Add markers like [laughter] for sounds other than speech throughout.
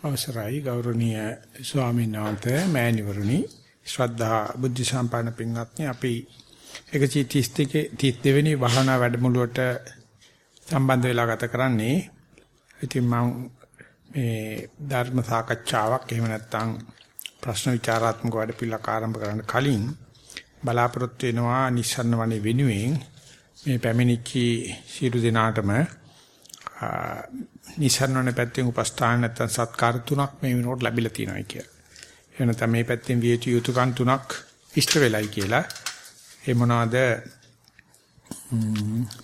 අවසරයි ගෞරවනීය ස්වාමීන් වහන්සේ මෑණිවරුනි. ශ්‍රද්ධා බුද්ධ සම්පන්න පින්වත්නි අපි 132 32 වෙනි වහනා වැඩමුළුවට සම්බන්ධ වෙලා ගත කරන්නේ. ඉතින් මම මේ ධර්ම සාකච්ඡාවක් එහෙම නැත්නම් ප්‍රශ්න විචාරාත්මක වැඩපිළිවෙලක් ආරම්භ කරන්න කලින් බලාපොරොත්තු වෙනවා නිස්සන්න වනේ වෙනුවෙන් මේ පැමිණිච්චි සියලු දෙනාටම නිසරණනේ පැත්තෙන් උපස්ථාන නැත්නම් සත්කාර තුනක් මේ වෙනකොට ලැබිලා තියෙනවා කියලා. එහෙම නැත්නම් මේ පැත්තෙන් විය යුතු යුතුයකම් තුනක් ඉෂ්ට වෙලයි කියලා. ඒ මොනවාද?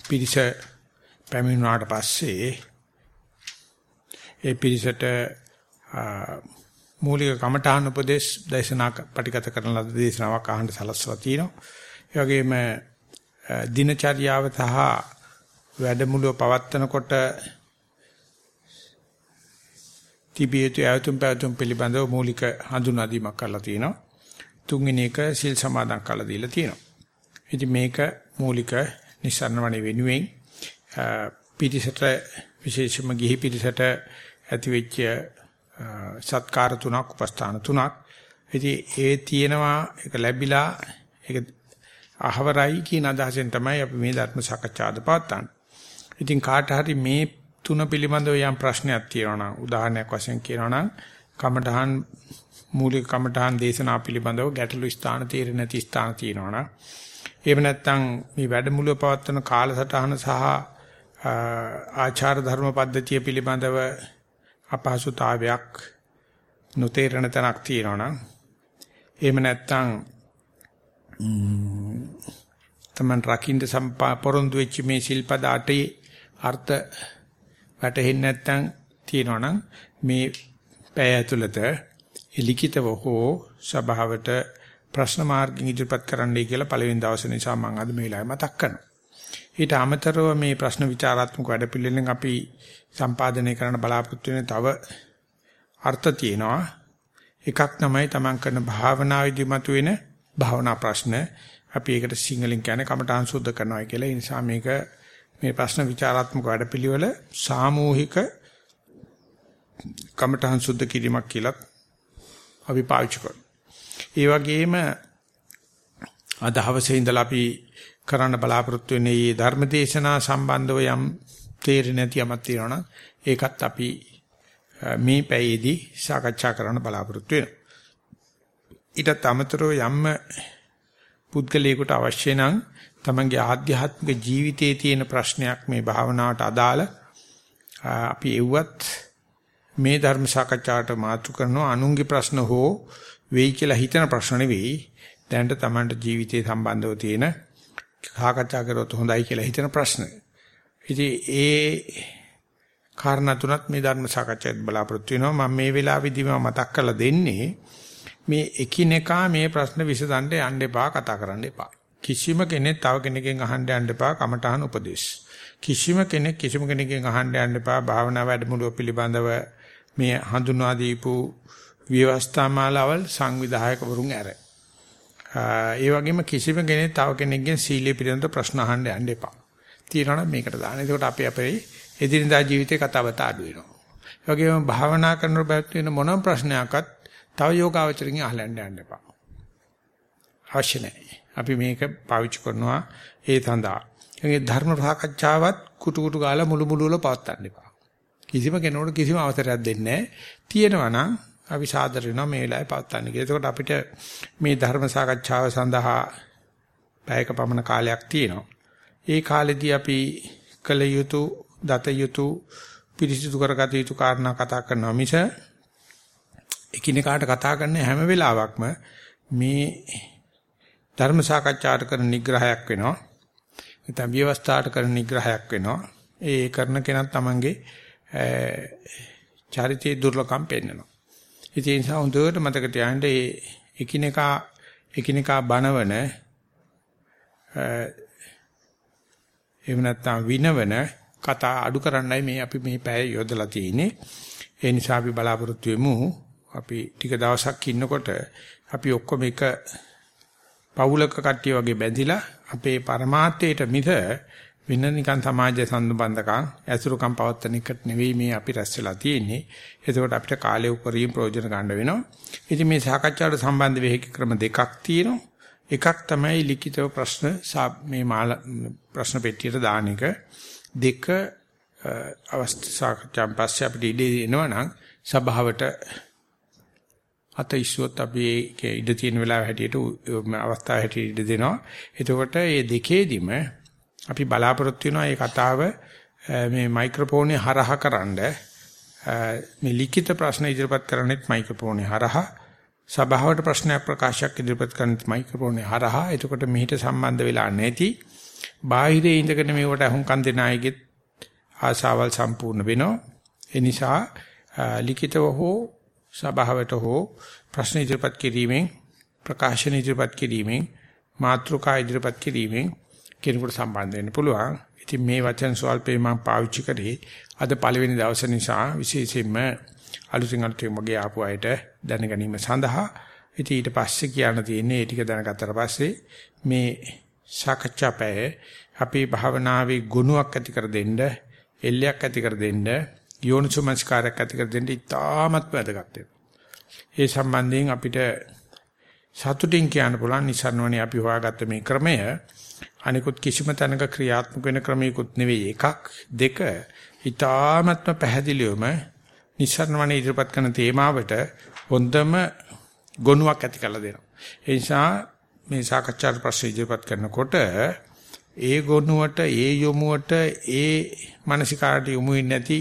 පිරිස පැමිණුණාට පස්සේ ඒ පිරිසට මූලික කමඨාන උපදේශ දේශනා පටිගත කරන ලද දේශනාවක් අහන්න සලස්වලා තියෙනවා. ඒ වගේම දිනචර්යාව සහ වැඩමුළුව පවත්වනකොට තිබිය යුතු ආයතුම් පැවතුම් පිළිබඳව මූලික හඳුනා දීමක් කරලා තියෙනවා. තුන්වෙනි එක සිල් සමාදන් කරලා දීලා තියෙනවා. ඉතින් මේක මූලික නිසරණවණි වෙනුවෙන් පිටිසට විශේෂම ගිහි පිටිසට ඇති වෙච්ච සත්කාර තුනක් උපස්ථාන තුනක්. ඉතින් ඒ තියෙනවා ඒක ලැබිලා ඒක අහවරයි කියන අදහසෙන් තමයි අපි මේ ධර්ම සාකච්ඡාද පවත්වන්නේ. ඉතින් කාට හරි මේ තුන පිළිබඳව යම් ප්‍රශ්නයක් තියෙනවා නම් උදාහරණයක් වශයෙන් කියනවා නම් කමඨහන් මූලික කමඨහන් දේශනා පිළිබඳව ගැටළු ස්ථාන තීරණ නැති ස්ථාන තියෙනවා නම් එහෙම නැත්නම් මේ වැඩමුළුව පවත්වන කාලසටහන සහ ආචාර ධර්ම පද්ධතිය පිළිබඳව අපහසුතාවයක් නොතේරෙන තැනක් තියෙනවා නම් එහෙම නැත්නම් තමන් රකින්න සම්පා පොරොන්දු වෙච්ච මේ ශිල්පද අටේ අර්ථ වැටහෙන්නේ නැත්නම් තියෙනවනම් මේ පැය ඇතුළත ලිඛිතව හෝ සභාවට ප්‍රශ්න මාර්ගින් ඉදිරිපත් කරන්නයි කියලා පළවෙනි දවසේ නිසා මම අද මේ වෙලාවේ මතක් කරනවා. ඊට අමතරව මේ ප්‍රශ්න විචාරාත්මක වැඩපිළිවෙලෙන් අපි සම්පාදනය කරන්න බලාපොරොත්තු වෙන තව අර්ථ තියෙනවා. එකක් තමයි තමන් කරන භාවනාවේදී මතුවෙන භාවනා ප්‍රශ්න. අපි ඒකට සිංහලෙන් කියන්නේ කමඨාන් සුද්ධ කරනවා කියලා. ඒ නිසා මේක මේ ප්‍රශ්න විචාරාත්මක වැඩපිළිවෙල සාමූහික කමඨහං සුද්ධ කිරීමක් කියලා අපි පාවිච්චි කරනවා. ඒ වගේම අද හවසේ ඉඳලා අපි කරන්න බලාපොරොත්තු වෙන්නේ මේ ධර්මදේශනා සම්බන්ධව යම් තේරෙන්නේ නැති යමක් තියෙනවා ඒකත් අපි මේ පැයේදී සාකච්ඡා කරන්න බලාපොරොත්තු වෙනවා. ඊටත් අමතරව යම් පුද්ගලයෙකුට අවශ්‍ය නම් තමන්ගේ ආධ්‍යාත්මික ජීවිතයේ තියෙන ප්‍රශ්නයක් මේ භාවනාවට අදාළ අපි එව්වත් මේ ධර්ම සාකච්ඡාවට මාතු කරනවා අනුන්ගේ ප්‍රශ්න හෝ වෙයි කියලා හිතන ප්‍රශ්න නෙවෙයි දැනට තමන්ට ජීවිතේ සම්බන්ධව තියෙන සාකච්ඡා කරොත් හොඳයි කියලා හිතන ප්‍රශ්න. ඉතින් ඒ කාරණා තුනත් මේ ධර්ම සාකච්ඡාවේ බලාපොරොත්තු වෙනවා මම මේ වෙලාවේදීම මතක් කරලා දෙන්නේ මේ එකිනෙකා මේ ප්‍රශ්න විසඳන්න යන්න එපා කතා කරන්න එපා. කිසිම කෙනෙක් තව කෙනෙක්ගෙන් අහන්න යන්න එපා කමඨහන උපදේශ. කිසිම කෙනෙක් කිසිම කෙනෙක්ගෙන් අහන්න යන්න එපා භාවනා වැඩමුළුව පිළිබඳව මේ හඳුනා දීපු ව්‍යවස්ථාමාලාවල් සංවිධායකවරුන් ඇර. ඒ වගේම කිසිම කෙනෙක් තව කෙනෙක්ගෙන් සීලය පිළිබඳව ප්‍රශ්න අහන්න යන්න එපා. තියනවා නම් මේකට දාන්න. එතකොට අපි අපේ එදිනදා ජීවිතේ කතාබත අඩු වෙනවා. ඒ වගේම භාවනා කරනකොට බැත් වෙන මොනම ප්‍රශ්නයක්වත් තව යෝගාවචරකින් අහලා යන්න එපා. අවශ්‍ය නැහැ. අපි මේක පාවිච්චි කරනවා ඒ සඳහා. ඒ ධර්ම සාකච්ඡාවත් කුටු කුටු ගාලා මුළු මුළු වල පවත්වන්න එපා. කිසිම කෙනෙකුට කිසිම අවසරයක් දෙන්නේ නැහැ. තියෙනවා නම් අපි සාදර වෙනවා මේ වෙලාවේ පවත්වන්න කියලා. එතකොට අපිට මේ ධර්ම සාකච්ඡාව සඳහා පැයක පමණ කාලයක් තියෙනවා. ඒ කාලෙදී අපි කළ යුතු, දත යුතු, පිරිසිදු කරගත යුතු කාරණා කතා කරනවා මිස එකිනෙකාට කතා කරන හැම වෙලාවකම මේ ධර්ම සාකච්ඡාට කරන නිග්‍රහයක් වෙනවා. නැත්නම් විවස්ථාට කරන නිග්‍රහයක් වෙනවා. ඒ කරන කෙනත් Tamange චරිතයේ දුර්ලභම් පෙන්නනවා. ඉතින් ඒ නිසා හොඳට මතක තියාගන්න මේ එකිනෙකා එකිනෙකා බනවන එහෙම නැත්නම් විනවන කතා අඩු කරන්නයි මේ අපි මේ පැය යොදලා තියෙන්නේ. ඒ නිසා අපි බලාපොරොත්තු වෙමු අපි ටික දවසක් ඉන්නකොට අපි ඔක්කොම එක පවුලක කට්ටිය වගේ බැඳිලා අපේ પરමාර්ථයට මිස වෙන නිකන් සමාජ සම්බන්ධකම් ඇසුරුකම් පවත්තන එකට නෙවෙයි මේ අපි රැස් වෙලා තියෙන්නේ. එතකොට අපිට කාලය උපරිම ප්‍රයෝජන ගන්න වෙනවා. ඉතින් මේ සාකච්ඡාවට සම්බන්ධ වෙහි ක්‍රම දෙකක් තියෙනවා. එකක් තමයි ලිඛිතව ප්‍රශ්න මේ ප්‍රශ්න පෙට්ටියට දාන එක. දෙක අවස්ථා සාකච්ඡාන් පස්සේ අපිට ඉඩ දෙනවා නම් සභාවට අත ඉස්සුවත් අපි ඉඩ තියෙන වෙලාව හැටියට අවස්ථාව හැටියට ඉඩ දෙනවා. එතකොට මේ දෙකේදිම අපි බලාපොරොත්තු වෙනවා මේ කතාව මේ මයික්‍රොෆෝනේ හරහා කරන්ඩ මේ ලිඛිත ප්‍රශ්න ඉදිරිපත් කරන්නෙත් මයික්‍රොෆෝනේ හරහා. සභාවට ප්‍රශ්නයක් ප්‍රකාශයක් ඉදිරිපත් කරන්නෙත් මයික්‍රොෆෝනේ හරහා. එතකොට මෙහිට සම්බන්ධ වෙලා නැති. බාහිරේ ඉඳගෙන මේවට අහුම්කම් දෙන අයගෙත් ආශාවල් සම්පූර්ණ වෙනවා. ඒ නිසා ලිඛිතව හෝ සභාවට හෝ ප්‍රශ්න ඉදිරිපත් කිරීමෙන් ප්‍රකාශන ඉදිරිපත් කිරීමෙන් මාතෘකා ඉදිරිපත් කිරීමෙන් කෙනෙකුට සම්බන්ධ වෙන්න පුළුවන්. ඉතින් මේ වචන ස්වල්පේ මම පාවිච්චි කරේ අද පළවෙනි දවස නිසා විශේෂයෙන්ම අලුතින් අලුතින් මගේ ආපු අයට දැනගැනීම සඳහා ඉතින් ඊට පස්සේ කියන්න තියෙන්නේ ඒ ටික දැනගත්තට පස්සේ මේ සාකච්ඡා පැය අපේ භාවනාවේ ගුණයක් ඇති කර දෙන්න එල්ලයක් ඇති කර දෙන්න යෝනිසෝමස්කාරයක් ඇති කර දෙන්න ඉතාමත් වැදගත් ඒ සම්බන්ධයෙන් අපිට සතුටින් කියන්න පුළුවන් නිසන්වනේ අපි හොයාගත්ත මේ ක්‍රමය. අනිකුත් කිසිම තැනක ක්‍රියාත්මක වෙන ක්‍රමයකුත් නෙවෙයි. එකක් දෙක ඉතාමත්ම පැහැදිලිවම නිසන්වනේ ඉදිරිපත් කරන තේමාවට හොඳම ගොනුවක් ඇති කරලා දෙනවා. ඒ නිසා මේ සාකච්ඡා ප්‍රශ්න ඉදිරිපත් කරනකොට ඒ ගොනුවට ඒ යොමුවට ඒ මානසිකාරට යොමු වෙන්නේ නැති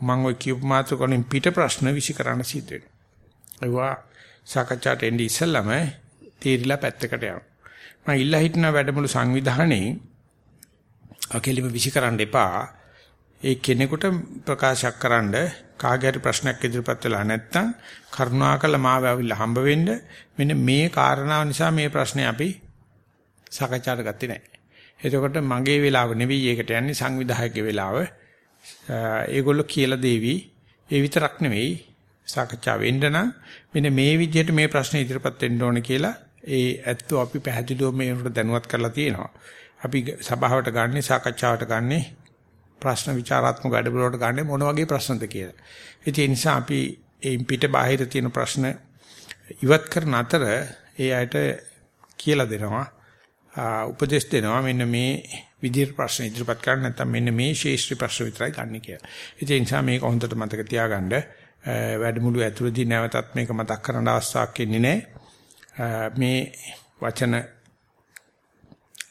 මම ඔය කියපු මාතෘකාවෙන් පිට ප්‍රශ්න විසිකරන්න සිද්ධ වෙනවා. ඒවා සාකච්ඡාට එන්නේ ඉස්සෙල්ලම තීරිලා පැත්තකට යනවා. මම ඉල්ලා හිටන වැඩමුළු සංවිධානයේ අකෙලිම විසිකරන්න එපා. ඒ කෙනෙකුට ප්‍රකාශයක් කරන්න කාගේ හරි ප්‍රශ්නයක් ඉදිරිපත් වෙලා නැත්නම් කරුණාකර මාව ඇවිල්ලා හම්බ වෙන්න මෙන්න මේ කාරණාව නිසා මේ ප්‍රශ්නේ අපි සාකච්ඡාට ගත්තේ නැහැ. එතකොට මගේ වෙලාව නෙවෙයි ඒකට යන්නේ සංවිධායකගේ වෙලාව. ඒගොල්ලෝ කියලා දෙවි. ඒ විතරක් නෙවෙයි සාකච්ඡා වෙන්න නම් මෙන්න මේ විදිහට මේ ප්‍රශ්න ඉදිරිපත් වෙන්න ඕන කියලා ඒ ඇත්තෝ අපි පැහැදිලිව මේකට දැනුවත් කරලා තියෙනවා. අපි සභාවට ගන්නේ සාකච්ඡාවට ගන්නේ ප්‍රශ්න විචාරාත්මක වැඩපිළිවෙලට ගන්නේ මොන වගේ ප්‍රශ්නද කියලා. ඒ නිසා අපි එයින් පිට බාහිර තියෙන ප්‍රශ්න ඉවත් කරන අතර ඒ අයට කියලා දෙනවා උපදේශ දෙනවා මෙන්න මේ විදිහට ප්‍රශ්න ඉදිරිපත් කරන්න නැත්නම් මෙන්න මේ ශේෂ්ත්‍රි ප්‍රශ්න විතරයි ගන්න කියලා. ඒ නිසා මේක හොඳට මතක තියාගන්න වැඩමුළු ඇතුළතදී නැවතත් මේක මතක් කරන්න අවස්ථාවක් ඉන්නේ නැහැ. මේ වචන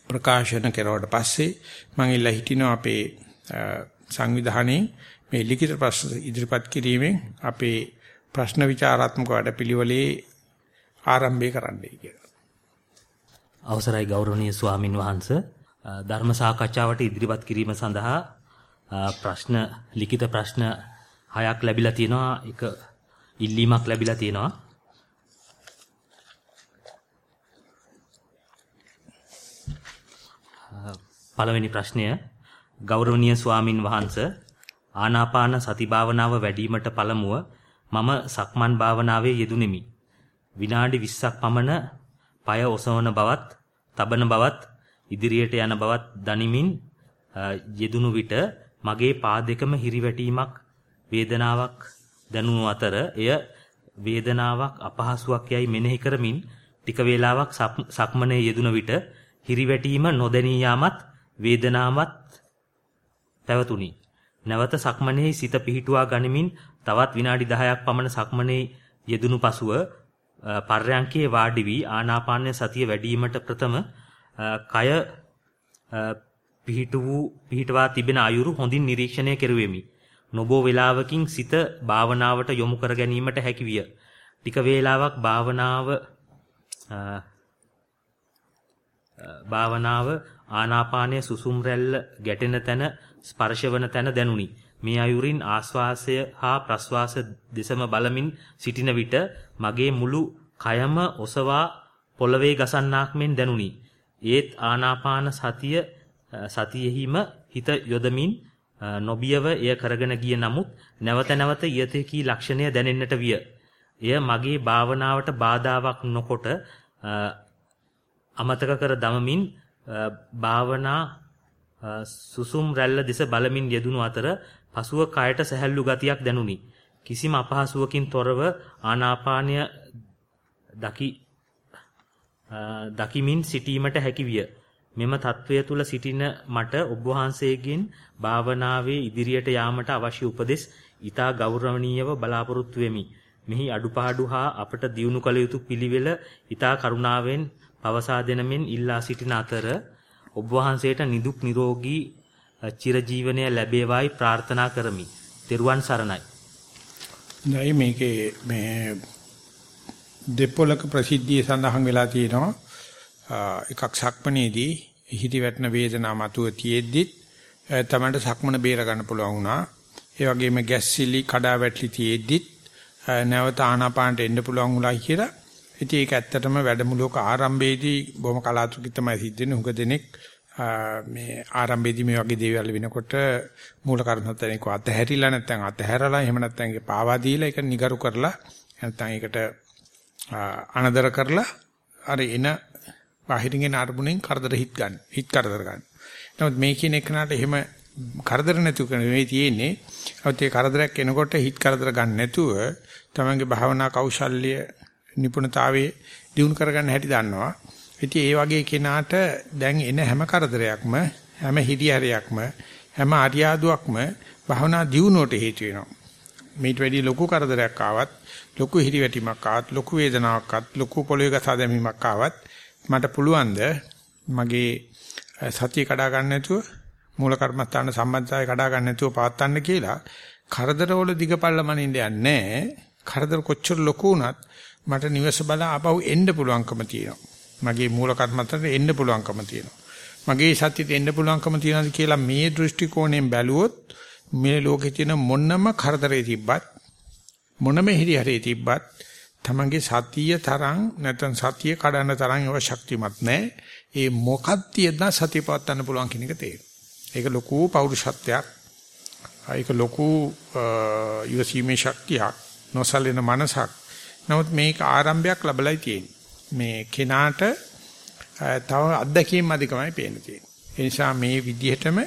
ප්‍රකාශන කෙරුවට පස්සේ මම ඉල්ලා හිටිනවා අපේ සංවිධානයේ මේ ලිඛිත ප්‍රශ්න ඉදිරිපත් කිරීමෙන් අපේ ප්‍රශ්න විචාරාත්මක වැඩපිළිවෙලේ ආරම්භය කරන්නයි කියලා. අවසරයි ගෞරවනීය ස්වාමින් වහන්සේ ධර්ම සාකච්ඡාවට ඉදිරිපත් කිරීම සඳහා ප්‍රශ්න ලිඛිත ප්‍රශ්න හයක් ලැබිලා තියෙනවා. එක ඉල්ලීමක් ලැබිලා තියෙනවා. පළවෙනි ප්‍රශ්නය. ගෞරවනීය ස්වාමින් වහන්සේ ආනාපාන සති භාවනාව වැඩිවීමට පළමුව මම සක්මන් භාවනාවේ යෙදුණෙමි. විනාඩි 20ක් පමණ পায় ඔසවන බවත් තබන බවත් ඉදිරියට යන බවත් දනිමින් යෙදුණු විට මගේ පා දෙකම හිරිවැටීමක් වේදනාවක් දැනුණු අතර එය වේදනාවක් අපහසුයක් යයි මෙනෙහි කරමින් ටික වේලාවක් සක්මනේ යෙදුණ විට හිරිවැටීම නොදැනී යාමත් වේදනාවක් පැවතුණි. නැවත සක්මනේ සිත පිහිටුවා ගනිමින් තවත් විනාඩි 10ක් පමණ සක්මනේ යෙදුණු පසුව පර්යංකේ වාඩි වී ආනාපාන සතිය වැඩිවීමට ප්‍රථම කය පිහිට වූ පිහිටවා තිබෙන අයුරු හොඳින් නිරීක්ෂණය කෙරුවෙමි. නොබෝ වේලාවකින් සිත භාවනාවට යොමු කර ගැනීමට හැකි විය. ටික වේලාවක් භාවනාව භාවනාව ආනාපානයේ සුසුම් රැල්ල ගැටෙන තැන ස්පර්ශවන තැන දැනුනි. මේ අයුරින් ආස්වාසය හා ප්‍රස්වාස දෙසම බලමින් සිටින විට මගේ මුළු කයම ඔසවා පොළවේ ගසන්නාක් මෙන් දැනුනි. ඒත් ආනාපාන සතිය සතියෙහිම හිත යොදමින් නොබියව එය කරගෙන ගිය නමුත් නැවත නැවත ඊතේකී ලක්ෂණය දැනෙන්නට විය. එය මගේ භාවනාවට බාධාවක් නොකොට අමතක කර දමමින් භාවනා සුසුම් රැල්ල දෙස බලමින් යෙදුණු අතර පසුව කයට සැහැල්ලු ගතියක් දැනුනි. කිසිම අපහසුවකින් තොරව ආනාපානය දකි දකිමින් සිටීමට හැකි විය. මෙම తත්වය තුල සිටින මට ඔබ වහන්සේගෙන් භාවනාවේ ඉදිරියට යාමට අවශ්‍ය උපදෙස් ඊතා ගෞරවණීයව බලාපොරොත්තු වෙමි. මෙහි අඩුපාඩු හා අපට දියුණු කළ යුතු පිළිවෙල ඊතා කරුණාවෙන් පවසා දෙනමින් ඉල්ලා සිටින අතර ඔබ වහන්සේට නිදුක් නිරෝගී චිරජීවනය ලැබේවායි ප්‍රාර්ථනා කරමි. තෙරුවන් සරණයි. නැයි මේකේ මේ දෙපොලක ප්‍රසිද්ධිය සඳහන් වෙලා තියෙනවා. එකක් සක්මනේදී හිටි වැටෙන වේදනාව මතුව තියෙද්දි තමයි සක්මන බේර ගන්න පුළුවන් වුණා. ඒ වගේම ගැස්සිලි කඩා වැටලි තියෙද්දි නැවත ආනාපානට එන්න පුළුවන් උලා කියලා. ඉතින් ඒක ඇත්තටම වැඩමුළුවක ආරම්භයේදී බොහොම කලාතුරකින් තමයි සිද්ධ වෙන්නේ. උඟ දෙනෙක් මේ ආරම්භයේදී මේ වගේ දේවල් වෙනකොට මූල කර්මත්තෙන් ඒක අතහැරිලා නැත්නම් අතහැරලා එහෙම නැත්නම් ඒක පාවා දීලා ඒක නිගරු කරලා නැත්නම් ඒකට අනදර කරලා අර එන බාහිරින් එන අරමුණෙන් කරදර හිට ගන්න. හිට කරදර ගන්න. නමුත් මේ කියන එකනට එහෙම කරදර නැතුව නෙවෙයි තියෙන්නේ. අවුත් ඒ කරදරයක් එනකොට හිට කරදර ගන්න නැතුව තමන්ගේ භාවනා කෞශල්‍ය නිපුණතාවයේ දියුණු කරගන්න හැටි දන්නවා. ඉතින් ඒ වගේ කෙනාට දැන් එන හැම කරදරයක්ම හැම හිරිහැරයක්ම හැම අරියාදුවක්ම භාවනා දියුණුවට හේතු වෙනවා. මේට වැඩි ලොකු කරදරයක් ආවත් ලොකු හිරිවැටීමක් ආවත් ලොකු වේදනාවක් ආවත් ලොකු පොළවේ ගසා දැමීමක් ආවත් මට පුළුවන්ද මගේ සතිය කඩා ගන්න නැතුව මූල කර්මස්ථාන සම්බන්ධතාවය කඩා ගන්න නැතුව පවත්වන්න කියලා කරදරවල දිගපල්ල මනින්න යන්නේ කරදර කොච්චර ලොකු වුණත් මට නිවස බල ආපහු එන්න පුළුවන්කම තියෙනවා. මගේ මූල කර්මස්ථානට එන්න පුළුවන්කම තියෙනවා. මගේ සත්‍යෙට එන්න පුළුවන්කම තියෙනවාද කියලා මේ දෘෂ්ටි කෝණයෙන් බැලුවොත් මේ ලෝකේ තියෙන මොනම කරදරේ තිබ්බත් මොනම හිරිහැරේ තිබ්බත් තමන්ගේ සතිය තරම් නැත්නම් සතිය කඩන්න තරම් ඒව ශක්තිමත් නැහැ. ඒ මොකක්ද තියෙන සතිය පවත්වන්න පුළුවන් කියන එක තේරෙනවා. ඒක ලොකු පෞරුෂත්වයක්. ඒක ලොකු යොසීමේ ශක්තියක්. නොසලින මනසක්. නමුත් මේක ආරම්භයක් ලැබලයි තියෙන්නේ. මේ කෙනාට තව අත්දැකීම් අධිකමයි පේන්න තියෙන්නේ. ඒ නිසා මේ විදිහටම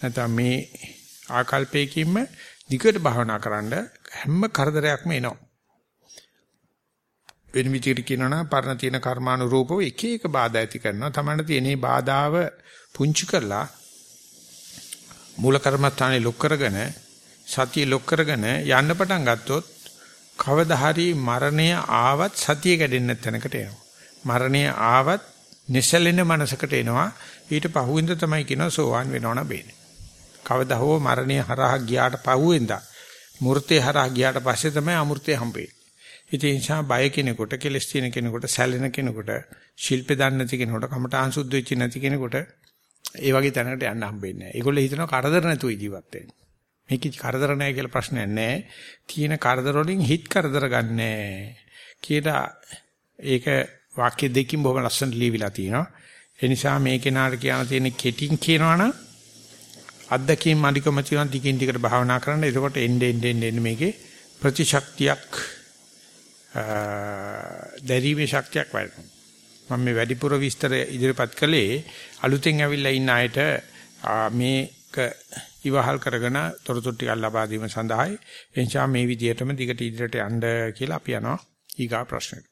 නැත්නම් මේ ආකල්පයකින්ම දිගට භාවනා කරන්න හැම කරදරයක්ම එනවා. වෙන විදිහට කියනවා නම් පරණ තියෙන කර්මානුරූපව එක එක බාධා ඇති කරනවා. තමන්න තියෙන මේ බාධාව පුංචි කරලා මූල කර්මස්ථානේ ලොක් කරගෙන සතිය ලොක් කරගෙන යන්න පටන් ගත්තොත් කවදා හරි මරණය ආවත් සතිය කැඩෙන්නේ නැතනකට එනවා. මරණය ආවත් නිසලෙන මනසකට එනවා. ඊට පහුවෙන්ද තමයි කියනවා සෝවාන් වෙනවන බේනේ. කවදා හෝ මරණය හරහා ගියාට පහුවෙන්දා මූර්තේ හරහා ගියාට පස්සේ තමයි අමූර්තේ හම්බෙන්නේ. ඉතින් ඒ නිසා බය කෙනෙකුට, කෙලස් තියෙන කෙනෙකුට, සැලෙන කෙනෙකුට, ශිල්පේ දන්නේ නැති කෙනෙකුට, කමඨාන් සුද්ධ වෙච්ච නැති කෙනෙකුට ඒ වගේ තැනකට යන්න හම්බෙන්නේ නැහැ. ඒගොල්ලෝ හිතනවා කරදර නැතුව ජීවත් වෙන්න. මේක කරදර නැහැ කියලා ප්‍රශ්නයක් නැහැ. තියෙන කරදර වලින් හිත කරදර ගන්නෑ. කියලා ඒක වාක්‍ය දෙකකින් බොහොම ලස්සනට ලියවිලා තියෙනවා. ඒ නිසා මේ කෙනාට කියන්න තියෙන කෙටින් කියනවනම් අත්දැකීම් අධිකම තියෙන දිගින් දිගට භාවනා කරන්න. එතකොට එන්න එන්න එන්න මේකේ ප්‍රතිශක්තියක් දැරීමේ ශක්තියක් වැඩෙනවා. මම මේ වැඩිපුර විස්තර ඉදිරිපත් කළේ අලුතෙන් ඇවිල්ලා ඉන්න අයට මේක ඉවහල් කරගෙන තොරතුරු ටිකක් ලබා දීම සඳහායි එනිසා මේ විදිහටම දිගට ඉදිරියට යන්න කියලා අපි යනවා ඊගා ප්‍රශ්නෙට.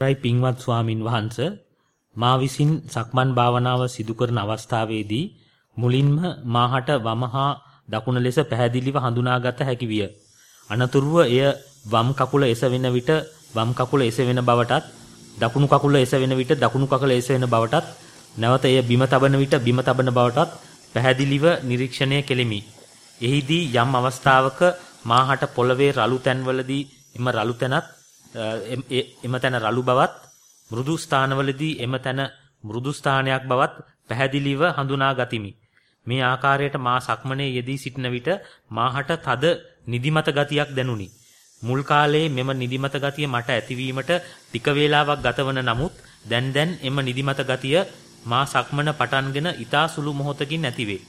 රයි පින්වත් ස්වාමින් වහන්සේ මා විසින් සක්මන් භාවනාව සිදු කරන අවස්ථාවේදී මුලින්ම මාහට වමහා දකුණ ලෙස පැහැදිලිව හඳුනාගත හැකි විය. අනතුරුව එය වම් කකුල එසවෙන විට වම් කකුල එසවෙන බවටත් දකුණු කකුල එසවෙන විට දකුණු කකුල එසවෙන බවටත් නැවත එය බිම තබන විට බිම තබන බවටත් පැහැදිලිව නිරීක්ෂණය කෙලිමි. එහිදී යම් අවස්ථාවක මාහට පොළවේ රළු තැන්වලදී එම රළු තැනත් එම තැන රළු බවත් මෘදු ස්ථානවලදී එම තැන මෘදු ස්ථානයක් බවත් පැහැදිලිව හඳුනා ගතිමි. මේ ආකාරයට මා සක්මනේ යෙදී සිටින විට මාහට තද නිදිමත ගතියක් දැනුනි. මුල් කාලයේ මෙම නිදිමත ගතිය මට ඇතිවීමට ටික වේලාවක් ගතවන නමුත් දැන් දැන් එම නිදිමත ගතිය මා සක්මන පටන්ගෙන ඊතා සුළු මොහොතකින් ඇතිවේ.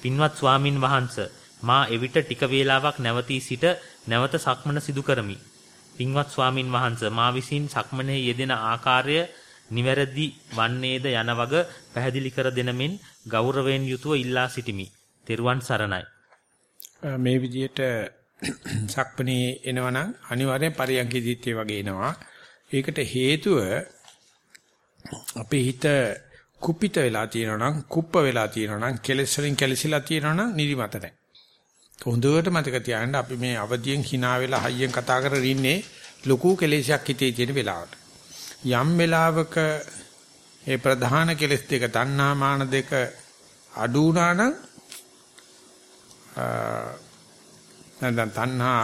පින්වත් ස්වාමින් වහන්සේ මා එවිට ටික වේලාවක් නැවතී සිට නැවත සක්මන සිදු කරමි. පින්වත් ස්වාමින් වහන්සේ මා විසින් සක්මනේ යෙදෙන ආකාරය නිවැරදි වන්නේද යන වග පැහැදිලි කර දෙනමින් ගෞරවයෙන් යුතුව ඉල්ලා සිටිමි. තෙරුවන් සරණයි. මේ විදිහට [clears throat] සක්පනේ එනවනම් අනිවාර්යෙන් පරියන්කෙදිත් ඒ වගේ එනවා. ඒකට හේතුව අපේ හිත කුපිත වෙලා තියෙනවා නම් කුප්ප වෙලා තියෙනවා නම් කෙලෙස් වලින් කෙලසිලා තියෙනවා නම් නිදිමත නැහැ. හොඳට මතක තියාගන්න අපි මේ අවදියෙන් hina වෙලා හයියෙන් කතා කරගෙන ඉන්නේ ලොකු කෙලෙසයක් හිතේ තියෙන වෙලාවට. යම් වෙලාවක ඒ ප්‍රධාන කෙලෙස් දෙක තණ්හා මාන දෙක අඩු වුණා නම් නැත්නම් තණ්හා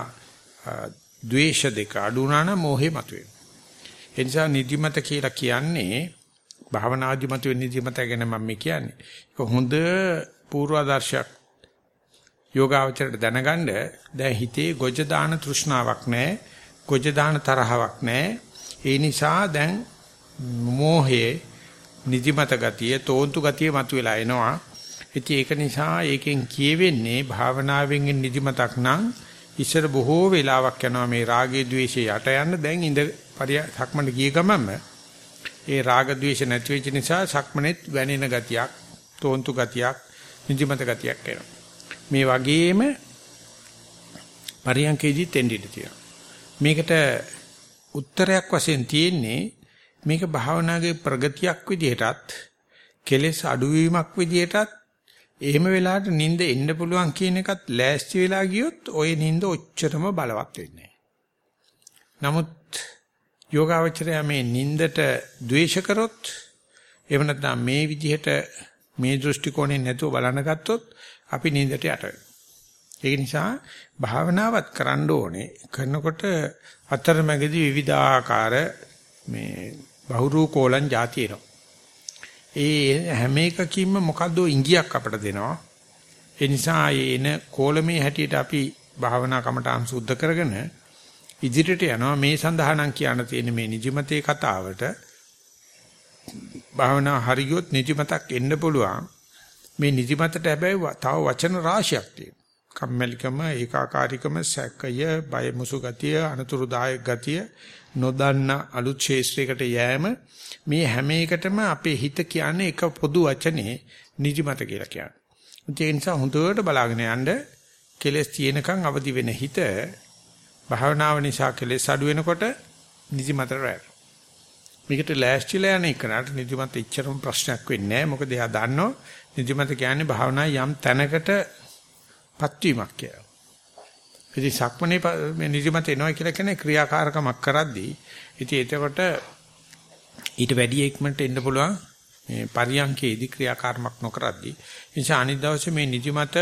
ද්වේෂ දෙක අඩු වුණා නම් මොහේ මතුවේ. ඒ නිසා නිදිමත කියලා කියන්නේ භාවනාදි මතුවේ නිදිමත ගැන මම කියන්නේ. ඒක හොඳ පූර්වාදර්ශයක් යෝගාවචරයට දැනගන්න දැන් හිතේ ගොජ දාන තෘෂ්ණාවක් නැහැ. ගොජ දාන තරහවක් නැහැ. ඒ නිසා දැන් මෝහයේ නිදිමත ගතිය, තෝන්තු ගතිය මතුවලා එනවා. ඉතින් ඒක නිසා ඒකෙන් කියවෙන්නේ භාවනාවෙන් නිදිමතක් නම් ඉස්සර බොහෝ වෙලාවක් යනවා මේ රාගයේ ద్వේෂයේ යට යන්න දැන් ඉඳ සක්මණ ගිය ගමන්ම ඒ රාග ద్వේෂ නැති වෙච්ච නිසා සක්මණෙත් වැනෙන ගතියක් තෝන්තු ගතියක් නිදිමත ගතියක් එනවා මේ වගේම පරියන්කේදී තෙන්ඩිට තියෙනවා. මේකට උත්තරයක් වශයෙන් තියෙන්නේ මේක භාවනාවේ ප්‍රගතියක් විදිහටත් කෙලෙස් අඩුවීමක් විදිහටත් එහෙම වෙලාවට නිින්ද එන්න පුළුවන් කියන එකත් ලෑස්ති වෙලා ගියොත් ওই නිින්ද ඔච්චරම බලවත් වෙන්නේ නමුත් යෝගාවචරය මේ නිින්දට ද්වේෂ කරොත් එහෙම නැත්නම් මේ විදිහට මේ දෘෂ්ටි කෝණයෙන් නැතුව බලන්න ගත්තොත් අපි නිින්දට යට වෙනවා. ඒක නිසා භාවනාවත් කරන්න ඕනේ. කරනකොට අතරමැදි විවිධාකාර මේ බහුරූ කෝලං જાති එනවා. ඒ හැම එකකින්ම මොකද්ද ඉංගියක් අපට දෙනවා. ඒ නිසා එන කෝලමේ හැටියට අපි භාවනා කමටහන් සුද්ධ කරගෙන ඉදිරියට යනවා මේ සඳහනම් කියන්න තියෙන මේ නිජමතේ කතාවට භාවනා හරියොත් නිජමතක් එන්න පුළුවන් මේ නිදිමතට හැබැයි තව වචන රාශියක් තියෙනවා. කම්මැලිකම, ඒකාකාරීකම, සැකය, බය මුසු ගතිය, අනතුරුදායක ගතිය, නොදන්න අලුත් ශේෂ්ත්‍රයකට යෑම මේ හැම එකටම අපේ හිත කියන්නේ එක පොදු වචනේ නිදිමත කියලා කියන්නේ. ඒ නිසා හොඳට බලාගෙන යන්න කෙලස් තියෙනකන් අවදි වෙන හිත භාවනාව නිසා කෙලස් අඩු වෙනකොට නිදිමතට රැවටෙනවා. මේකට ලෑස්තිලා යන එකනට නිදිමත ඉච්චරම ප්‍රශ්නයක් වෙන්නේ නැහැ. මොකද එයා දන්නෝ නිදිමත කියන්නේ භාවනා යම් තැනකට පත්වීමක් කියලා. ඉතින් සක්මනේ මේ නිදිමත එනවා කියලා කියන්නේ ක්‍රියාකාරකමක් කරද්දී ඉතින් එතකොට ඊට වැඩි ඉක්මනට එන්න පුළුවන් මේ පරියන්කේදී ක්‍රියාකාරමක් නොකරද්දී. ඒ නිසා අනිත් දවසේ මේ නිදිමත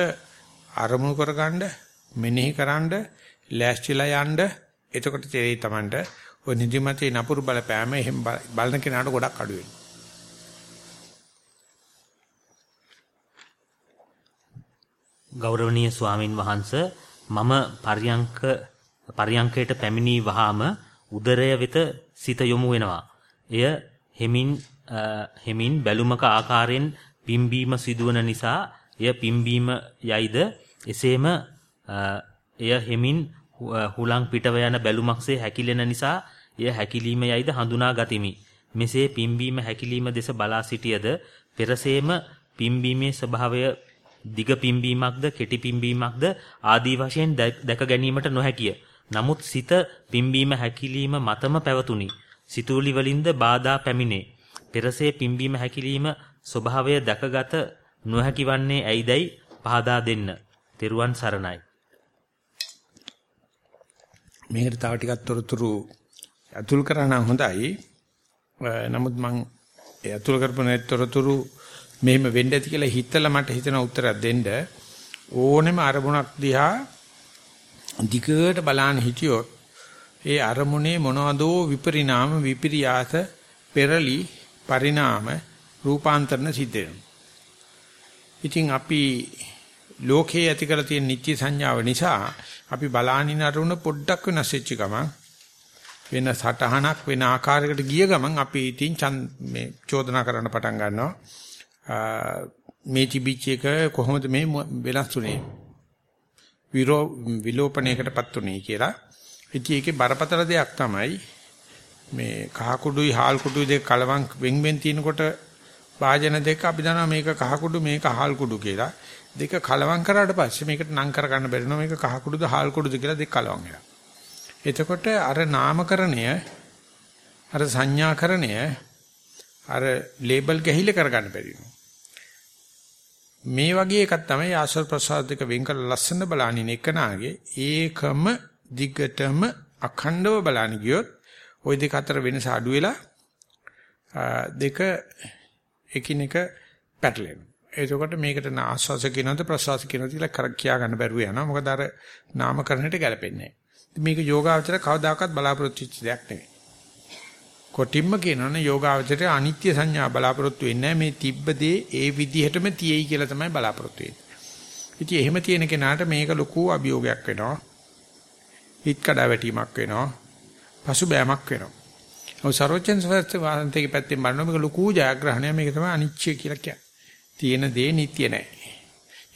අරමුණු කරගන්න මෙනෙහි කරන්න ලෑස්තිලා යන්න එතකොට තේරෙයි Tamanට ওই නිදිමතේ නපුරු බලපෑම එහෙම බලන කෙනාට ගොඩක් අඩු වෙනවා. ගෞරවනීය ස්වාමින් වහන්ස මම පරියංක පරියංකයට පැමිණී වහාම උදරය වෙත සිත යොමු වෙනවා. එය හෙමින් හෙමින් බැලුමක ආකාරයෙන් පිම්බීම සිදුවන නිසා එය පිම්බීම යයිද එසේම එය හෙමින් හුලං පිටව යන බැලුමක්සේ හැකිලෙන නිසා එය හැකිලිම යයිද හඳුනා ගතිමි. මෙසේ පිම්බීම හැකිලිම දෙස බලා සිටියද පෙරසේම පිම්බීමේ ස්වභාවය දිග පිම්බීමක්ද කෙටි පිම්බීමක්ද ආදී වශයෙන් දැක ගැනීමට නොහැකිය. නමුත් සිත පිම්බීම හැකිලිම මතම පැවතුනි. සිතූලි වලින්ද බාධා පැමිණේ. පෙරසේ පිම්බීම හැකිලිම ස්වභාවය දැකගත නොහැකි වන්නේ ඇයිදයි පහදා දෙන්න. තෙරුවන් සරණයි. මේකට තව ටිකක් තොරතුරු අතුල් කරා නම් හොඳයි. නමුත් මම ඒ අතුල් කරපු තොරතුරු මෙහෙම වෙන්න ඇති කියලා හිතලා මට හිතන උත්තරයක් දෙන්න ඕනෙම අරමුණක් දිහා දිගට බලන්න හිටියොත් ඒ අරමුණේ මොනවදෝ විපරිණාම විපිරියාස පෙරලි පරිණාම රූපාන්තරණ සිද්ධ වෙනවා. ඉතින් අපි ලෝකයේ ඇති කරලා තියෙන නිත්‍ය සංඥාව නිසා අපි බලානින අරමුණ පොඩ්ඩක් වෙනස් වෙච්ච ගමන් වෙන සටහනක් වෙන ආකාරයකට ගිය ගමන් අපි ඉතින් මේ චෝදනා කරන්න පටන් ගන්නවා. මේ තිබිච්ච එක කොහොමද මේ වෙනස් වුනේ? විලෝපණයකටපත් උනේ කියලා. ඉතින් ඒකේ බරපතල දෙයක් තමයි මේ කහ කුඩුයි හාල් කුඩුයි දෙක කලවම් වෙන් වෙන් තිනකොට වාජන දෙක අපි දන්නවා මේක කහ කුඩු මේක හාල් කුඩු කියලා. දෙක කලවම් කරාට පස්සේ මේකට නම් කර ගන්න බැරිනවා මේක කහ කුඩුද හාල් කුඩුද කියලා දෙක කලවම් වෙනවා. එතකොට අර නාමකරණය අර සංඥාකරණය අර ලේබල් ගහිලා කරගන්න බැරි මේ වගේ එකක් තමයි ආශ්‍රව ප්‍රසාද දෙක වෙන් කළ ලස්සන බලනින් එකනාගේ ඒකම දිගටම අඛණ්ඩව බලන්න ගියොත් ওই දෙක අතර වෙනස අඩු වෙලා දෙක එකිනෙක පැටලෙනවා. එතකොට මේකට ආස්වාස කියනවද ප්‍රසවාස කියනවද කියලා කර කියා ගන්න බැරුව යනවා. මොකද අර නාමකරණයට ගැලපෙන්නේ නැහැ. මේක යෝගාවචර කවදාකවත් බලාපොරොත්තු වෙච්ච දෙයක් නෙවෙයි. කොටිම්ම කියනවනේ යෝගාවචරයේ අනිත්‍ය සංඥා බලාපොරොත්තු වෙන්නේ මේ තිබ්බදී ඒ විදිහටම තියෙයි කියලා තමයි බලාපොරොත්තු වෙන්නේ. ඉතින් එහෙම තියෙන කෙනාට මේක ලොකු අභියෝගයක් වෙනවා. හිත කඩා වැටීමක් වෙනවා. පසුබෑමක් වෙනවා. ඔය සරෝජන් සවස්තේ පැත්තෙන් බලනවා මේක ලොකු ජයග්‍රහණයක් මේක තමයි අනිච්චය කියලා කියන්නේ. තියෙන දේ නිට්ටිය නැහැ.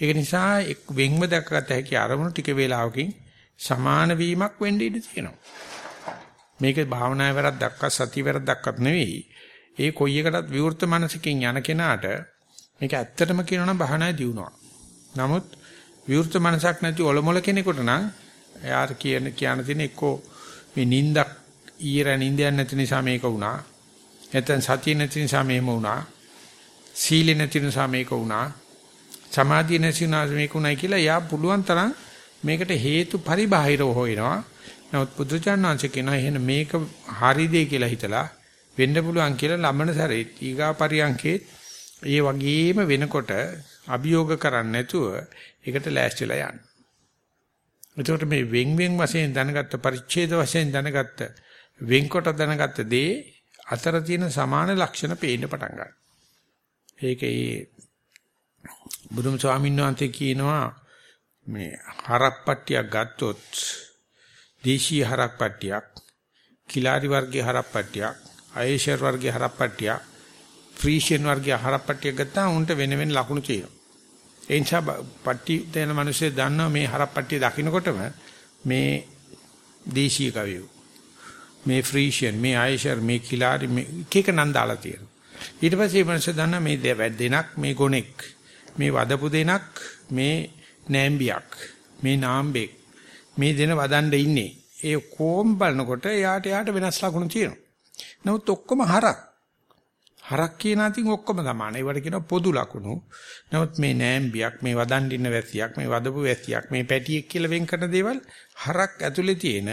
ඒක නිසා එක් වෙන්ව දැකගත හැකි අරමුණු ටික වේලාවකින් සමාන වීමක් වෙන්න ඉඩ තියෙනවා. මේක භාවනාවේ වැරද්දක්වත් සතිය වැරද්දක්වත් නෙවෙයි. ඒ කොයි එකටත් විවෘත මනසකින් යන කෙනාට මේක ඇත්තටම කියනවා නම් භාවනාවේ දියුණුවක්. නමුත් විවෘත මනසක් නැති ඔලොමොල කෙනෙකුට නම් එයාට කියන කියන තියෙන එක්කෝ මේ නිින්දක් ඊර නිින්දයක් නැති නිසා මේක වුණා. නැත්නම් සතිය නැති නිසා මේම වුණා. සීල නැති නිසා මේක වුණා. සමාධිය නැති නිසා මේක වුණයි කියලා එයා පුළුවන් තරම් මේකට හේතු පරිබාහිරව හොයනවා. නමුත් බුදුචානන්සේ කියනවා එහෙනම් මේක හරිද කියලා හිතලා වෙන්න පුළුවන් කියලා ළමන සැරේ ඊගා පරියන්කේ ඒ වගේම වෙනකොට අභියෝග කරන්නේ නැතුව ඒකට ලෑස්තිලා යන්න. එතකොට මේ වෙන් වෙන් වශයෙන් දැනගත්ත පරිච්ඡේද වශයෙන් දැනගත්ත වෙන්කොට දැනගත්ත දේ අතර තියෙන සමාන ලක්ෂණ පේන්න පටන් ගන්නවා. ඒකේ බුදුම ස්වාමීන් වහන්සේ කියනවා මේ හරප්පට්ටියක් ගත්තොත් දේශීය හරප්පට්ටියක් කිලාරි වර්ගයේ හරප්පට්ටියක් අයේෂර් වර්ගයේ හරප්පට්ටියක් ෆ්‍රීෂියන් වර්ගයේ හරප්පට්ටියක් ගත්තා උන්ට වෙන වෙන ලකුණු තියෙනවා. ඒ නිසා පට්ටි දෙන මිනිස්සු දන්නවා මේ හරප්පට්ටිය දකින්නකොටම මේ දේශීය කවියෝ මේ ෆ්‍රීෂියන් මේ ආයෂර් මේ කිලාරි මේ එක එක නම් දාලා තියෙනවා. ඊට පස්සේ මිනිස්සු දන්නා මේ දෙනක් මේ ගොනෙක් මේ වදපු දෙනක් මේ නෑම්බියක් මේ නාම්බෙක් මේ දෙන වදන්න ඉන්නේ. ඒ කොම් බලනකොට එයාට එයාට වෙනස් ලකුණු තියෙනවා. නමුත් ඔක්කොම හරක්. හරක් කියන අතින් ඔක්කොම සමානයි. ඒවට කියනවා පොදු ලකුණු. නමුත් මේ නෑම්බියක්, මේ වදන් දින්න වැසියක්, මේ වදපු වැසියක්, මේ පැටියෙක් කියලා වෙන් කරන දේවල් හරක් ඇතුලේ තියෙන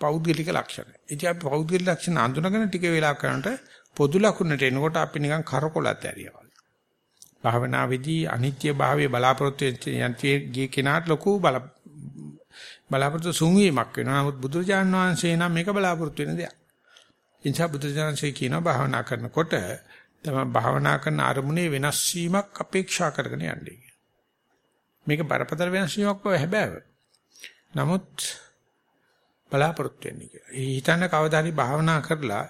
පෞද්ගලික ලක්ෂණ. ඉතින් අපි පෞද්ගලික ලක්ෂණ අඳුනගෙන ටික වෙලා කරනකොට පොදු ලකුණට එනකොට අපි නිකන් කරකොලත් ඇරියා. භාවනාවේදී අනිත්‍ය භාවයේ බලාපොරොත්තු වෙන ගිය කෙනාට ලොකු බල බලාපොරොත්තු සුන්වීමක් වෙනවා. නමුත් බුදුරජාණන් වහන්සේ නම් මේක බලාපොරොත්තු වෙන දෙයක්. ඉන්සා බුදුරජාණන්සේ කියනවා භාවනා කරනකොට තමයි භාවනා කරන අරමුණේ වෙනස් වීමක් අපේක්ෂා කරගෙන යන්නේ. මේක බරපතල වෙනස් වීමක් බව හැබෑව. නමුත් බලාපොරොත්තු වෙන්නේ කියලා. ඒ හිතන්න කවදා හරි භාවනා කරලා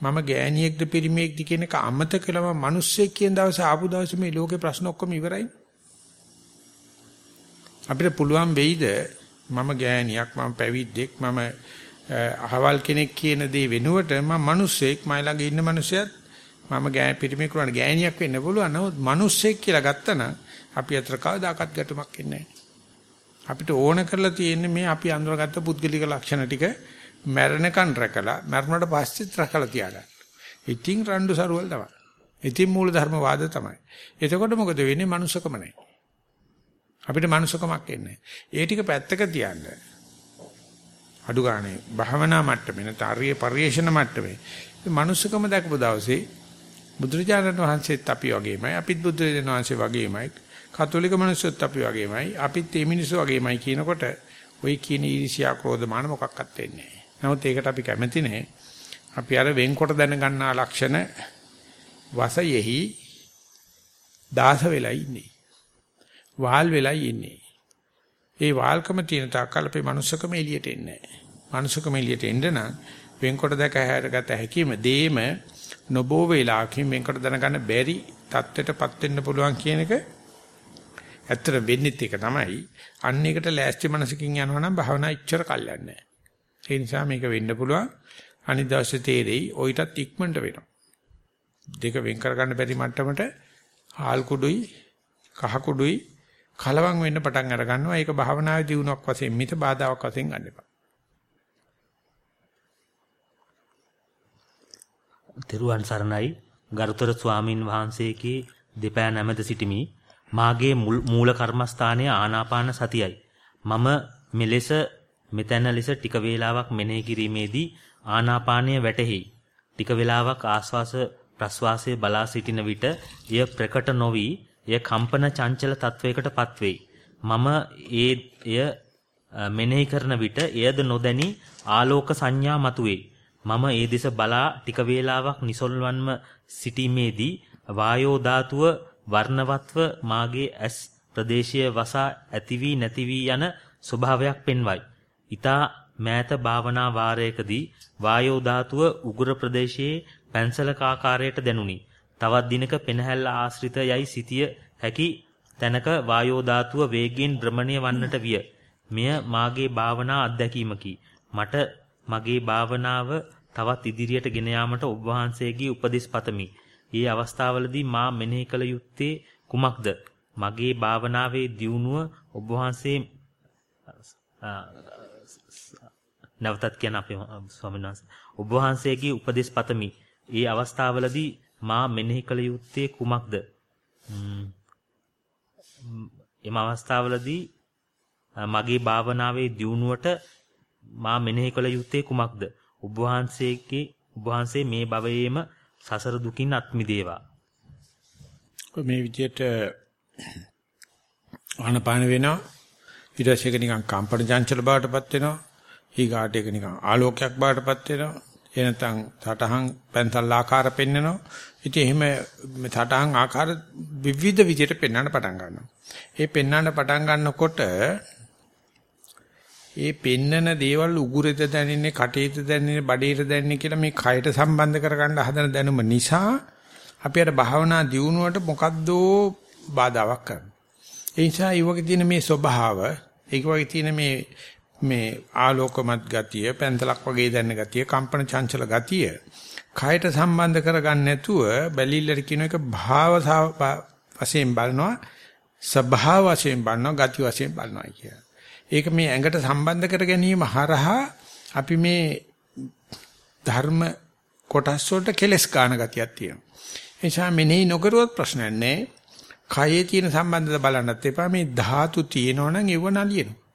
මම ගෑණියෙක්ද පිරිමියෙක්ද කියන එක අමතක කළම මිනිස්සෙක් කියන දවසේ ආපු දවසේ මේ ලෝකේ ප්‍රශ්න ඔක්කොම ඉවරයි. අපිට පුළුවන් වෙයිද මම ගෑණියක් මම පැවිද්දෙක් මම අහවල් කෙනෙක් කියන දේ වෙනුවට මම මිනිස්සෙක් මයි ළඟ ඉන්න මිනිසයත් මම ගෑ පිරිමියෙක් වුණාට ගෑණියක් වෙන්න පුළුවන් නමුත් මිනිස්සෙක් කියලා ගත්තනම් අපි අතර කවදාකවත් ගැටුමක් එන්නේ අපිට ඕන කරලා තියෙන්නේ මේ අපි අඳුරගත්ත පුද්ගලික ලක්ෂණ ටික මැරෙනකන් රැකලා මැරුණට පස්සෙත් රැකලා තියාගන්න. ඉතින් රණ්ඩු සරුවල් තමයි. ඉතින් මූල ධර්ම වාද තමයි. එතකොට මොකද වෙන්නේ? මනුස්සකම නැහැ. අපිට මනුස්සකමක් එන්නේ ඒ ටික පැත්තක තියන්න. අඩු ගානේ භාවනා මට්ටමේ නැත්නම් ආර්ය පරිේශන මට්ටමේ මනුස්සකම දැකපු දවසේ බුදුරජාණන් වහන්සේත් අපි වගේමයි අපිත් බුදුරජාණන් වහන්සේ වගේමයි කතෝලික මිනිස්සුත් අපි වගේමයි අපිත් මේ මිනිස්සු වගේමයි කියනකොට ওই කියන ඊර්ෂ්‍යා ක්‍රෝධ මාන මොකක්වත් වෙන්නේ නැහැ. නමුත් ඒකට අපි කැමති නැහැ. අපි අර වෙන්කොට දැනගන්නා ලක්ෂණ වසයෙහි දාස වෙලා ඉන්නේ. වාල් වෙලයි ඉන්නේ. ඒ වාල්කම තියෙන තාක්කල් අපේ මනුස්සකම එළියට එන්නේ නැහැ. මනුස්සකම එළියට එන්න නම් වෙන්කොට දැක හැරගත හැකීම දේම නොබෝ වේලාකින් වෙන්කොට දැනගන්න බැරි தත්වෙටපත් වෙන්න පුළුවන් කියන එක ඇත්තට වෙන්නෙත් ඒක තමයි. අන්න ඒකට ලෑස්ති මනසකින් යනවා නම් භාවනා ඉච්චර කල්යන්නේ නැහැ. ඒ නිසා මේක වෙන්න පුළුවන්. අනිත් දවසේ තේරෙයි. ඔయితත් ඉක්මනට වෙනවා. දෙක වෙන් කරගන්න බැරි මට්ටමට හාල් කුඩුයි කහ කුඩුයි කලවම් වෙන්න පටන් අර ගන්නවා. ඒක භාවනාවේ දියුණුවක් වශයෙන් මිත බාධාවක් වශයෙන් ගන්න එපා. තෙරුවන් සරණයි ගරුතර ස්වාමින් වහන්සේගේ දෙපෑ නැමද සිටිමි. මාගේ මූල කර්මස්ථානය ආනාපාන සතියයි. මම මෙලෙස මෙතැන ලෙස ටික වේලාවක් මෙනෙහි කිරීමේදී ආනාපානය වැටහෙයි. ටික වේලාවක් ආස්වාස ප්‍රස්වාසයේ බලා සිටින විට එය ප්‍රකට නොවි එය කම්පන චංචල තත්වයකටපත් වෙයි. මම ඒ එය මෙනෙහි කරන විට එයද නොදැනි ආලෝක සංඥා මතුවේ. මම ඒ දෙස බලා ටික වේලාවක් නිසල්වන්ම සිටීමේදී වායෝ ධාතුව වර්ණවත්ව මාගේ ඇස් ප්‍රදේශයේ වසා ඇති වී නැති වී යන ස්වභාවයක් පෙන්වයි. ඊතා මෑත භාවනා වාරයකදී වායෝ ධාතුව උගුර ප්‍රදේශයේ පැන්සලක ආකාරයට දැනුනි. තවත් දිනක පෙනහැල්ල ආශ්‍රිත යයි සිටිය හැකි තැනක වායෝ ධාතුව වේගයෙන් භ්‍රමණය වන්නට විය. මෙය මාගේ භාවනා අත්දැකීමකි. මට මගේ භාවනාව තවත් ඉදිරියට ගෙන යාමට ඔබ වහන්සේගේ උපදෙස් පතමි. මේ අවස්ථාවවලදී මා මෙනෙහි කළ යුත්තේ කුමක්ද? මගේ භාවනාවේ දියුණුව ඔබ වහන්සේ නැවතත් කියන අපේ ස්වාමීන් වහන්සේ ඔබ වහන්සේගේ උපදෙස් පතමි. ඒ අවස්ථාවවලදී මා මෙනෙහි කළ යුත්තේ කුමක්ද? එම අවස්ථාවවලදී මගේ භාවනාවේ දියුණුවට මා මෙනෙහි කළ යුත්තේ කුමක්ද? ඔබ වහන්සේගේ ඔබ වහන්සේ මේ භවයේම සසර දුකින් අත් මිදේවා. මේ විදිහට ආනපාන වෙනවා ඊට පස්සේ ඒක නිකන් කම්පන චංචල බවටපත් වෙනවා ඊගාට ඒක නිකන් ආලෝකයක් බවටපත් වෙනවා ඒ නැත්නම් සටහන් පැන්සල් ආකාර පෙන්නනවා ඉතින් එහෙම සටහන් ආකාර විවිධ විදිහට පෙන්වන්න පටන් ගන්නවා ඒ පෙන්වන්න පටන් ගන්නකොට ඒ පෙන්නන දේවල් උගුරෙද දැනෙන්නේ කටේද දැනෙන්නේ බඩේද දැනෙන්නේ කියලා මේ කයට සම්බන්ධ කරගන්න හදන දැනුම නිසා අපි අර භාවනා දියුණුවට මොකද්දෝ බාධාවක් කරනවා. ඒ නිසා ඒ වගේ තියෙන මේ ස්වභාව, ඒක වගේ තියෙන මේ මේ ආලෝකමත් ගතිය, පැන්තලක් වගේ දැනෙන ගතිය, කම්පන චංචල ගතිය කයට සම්බන්ධ කරගන්න නැතුව බැලිල්ලට කියන එක භාව වශයෙන් බලනවා, ස්වභාව වශයෙන් බලනවා, ගති වශයෙන් බලනවා කියලා. ඒක මේ ඇඟට සම්බන්ධ කර ගැනීම හරහා අපි මේ ධර්ම කොටස් වලට කෙලස් ගන්න ගතියක් තියෙනවා. ඒ නිසා මෙනෙහි නොකරුවත් ප්‍රශ්නයක් නැහැ. කයේ තියෙන සම්බන්ධത බලන්නත් එපා. මේ ධාතු තියෙනවනම් ඒව නලියනවා.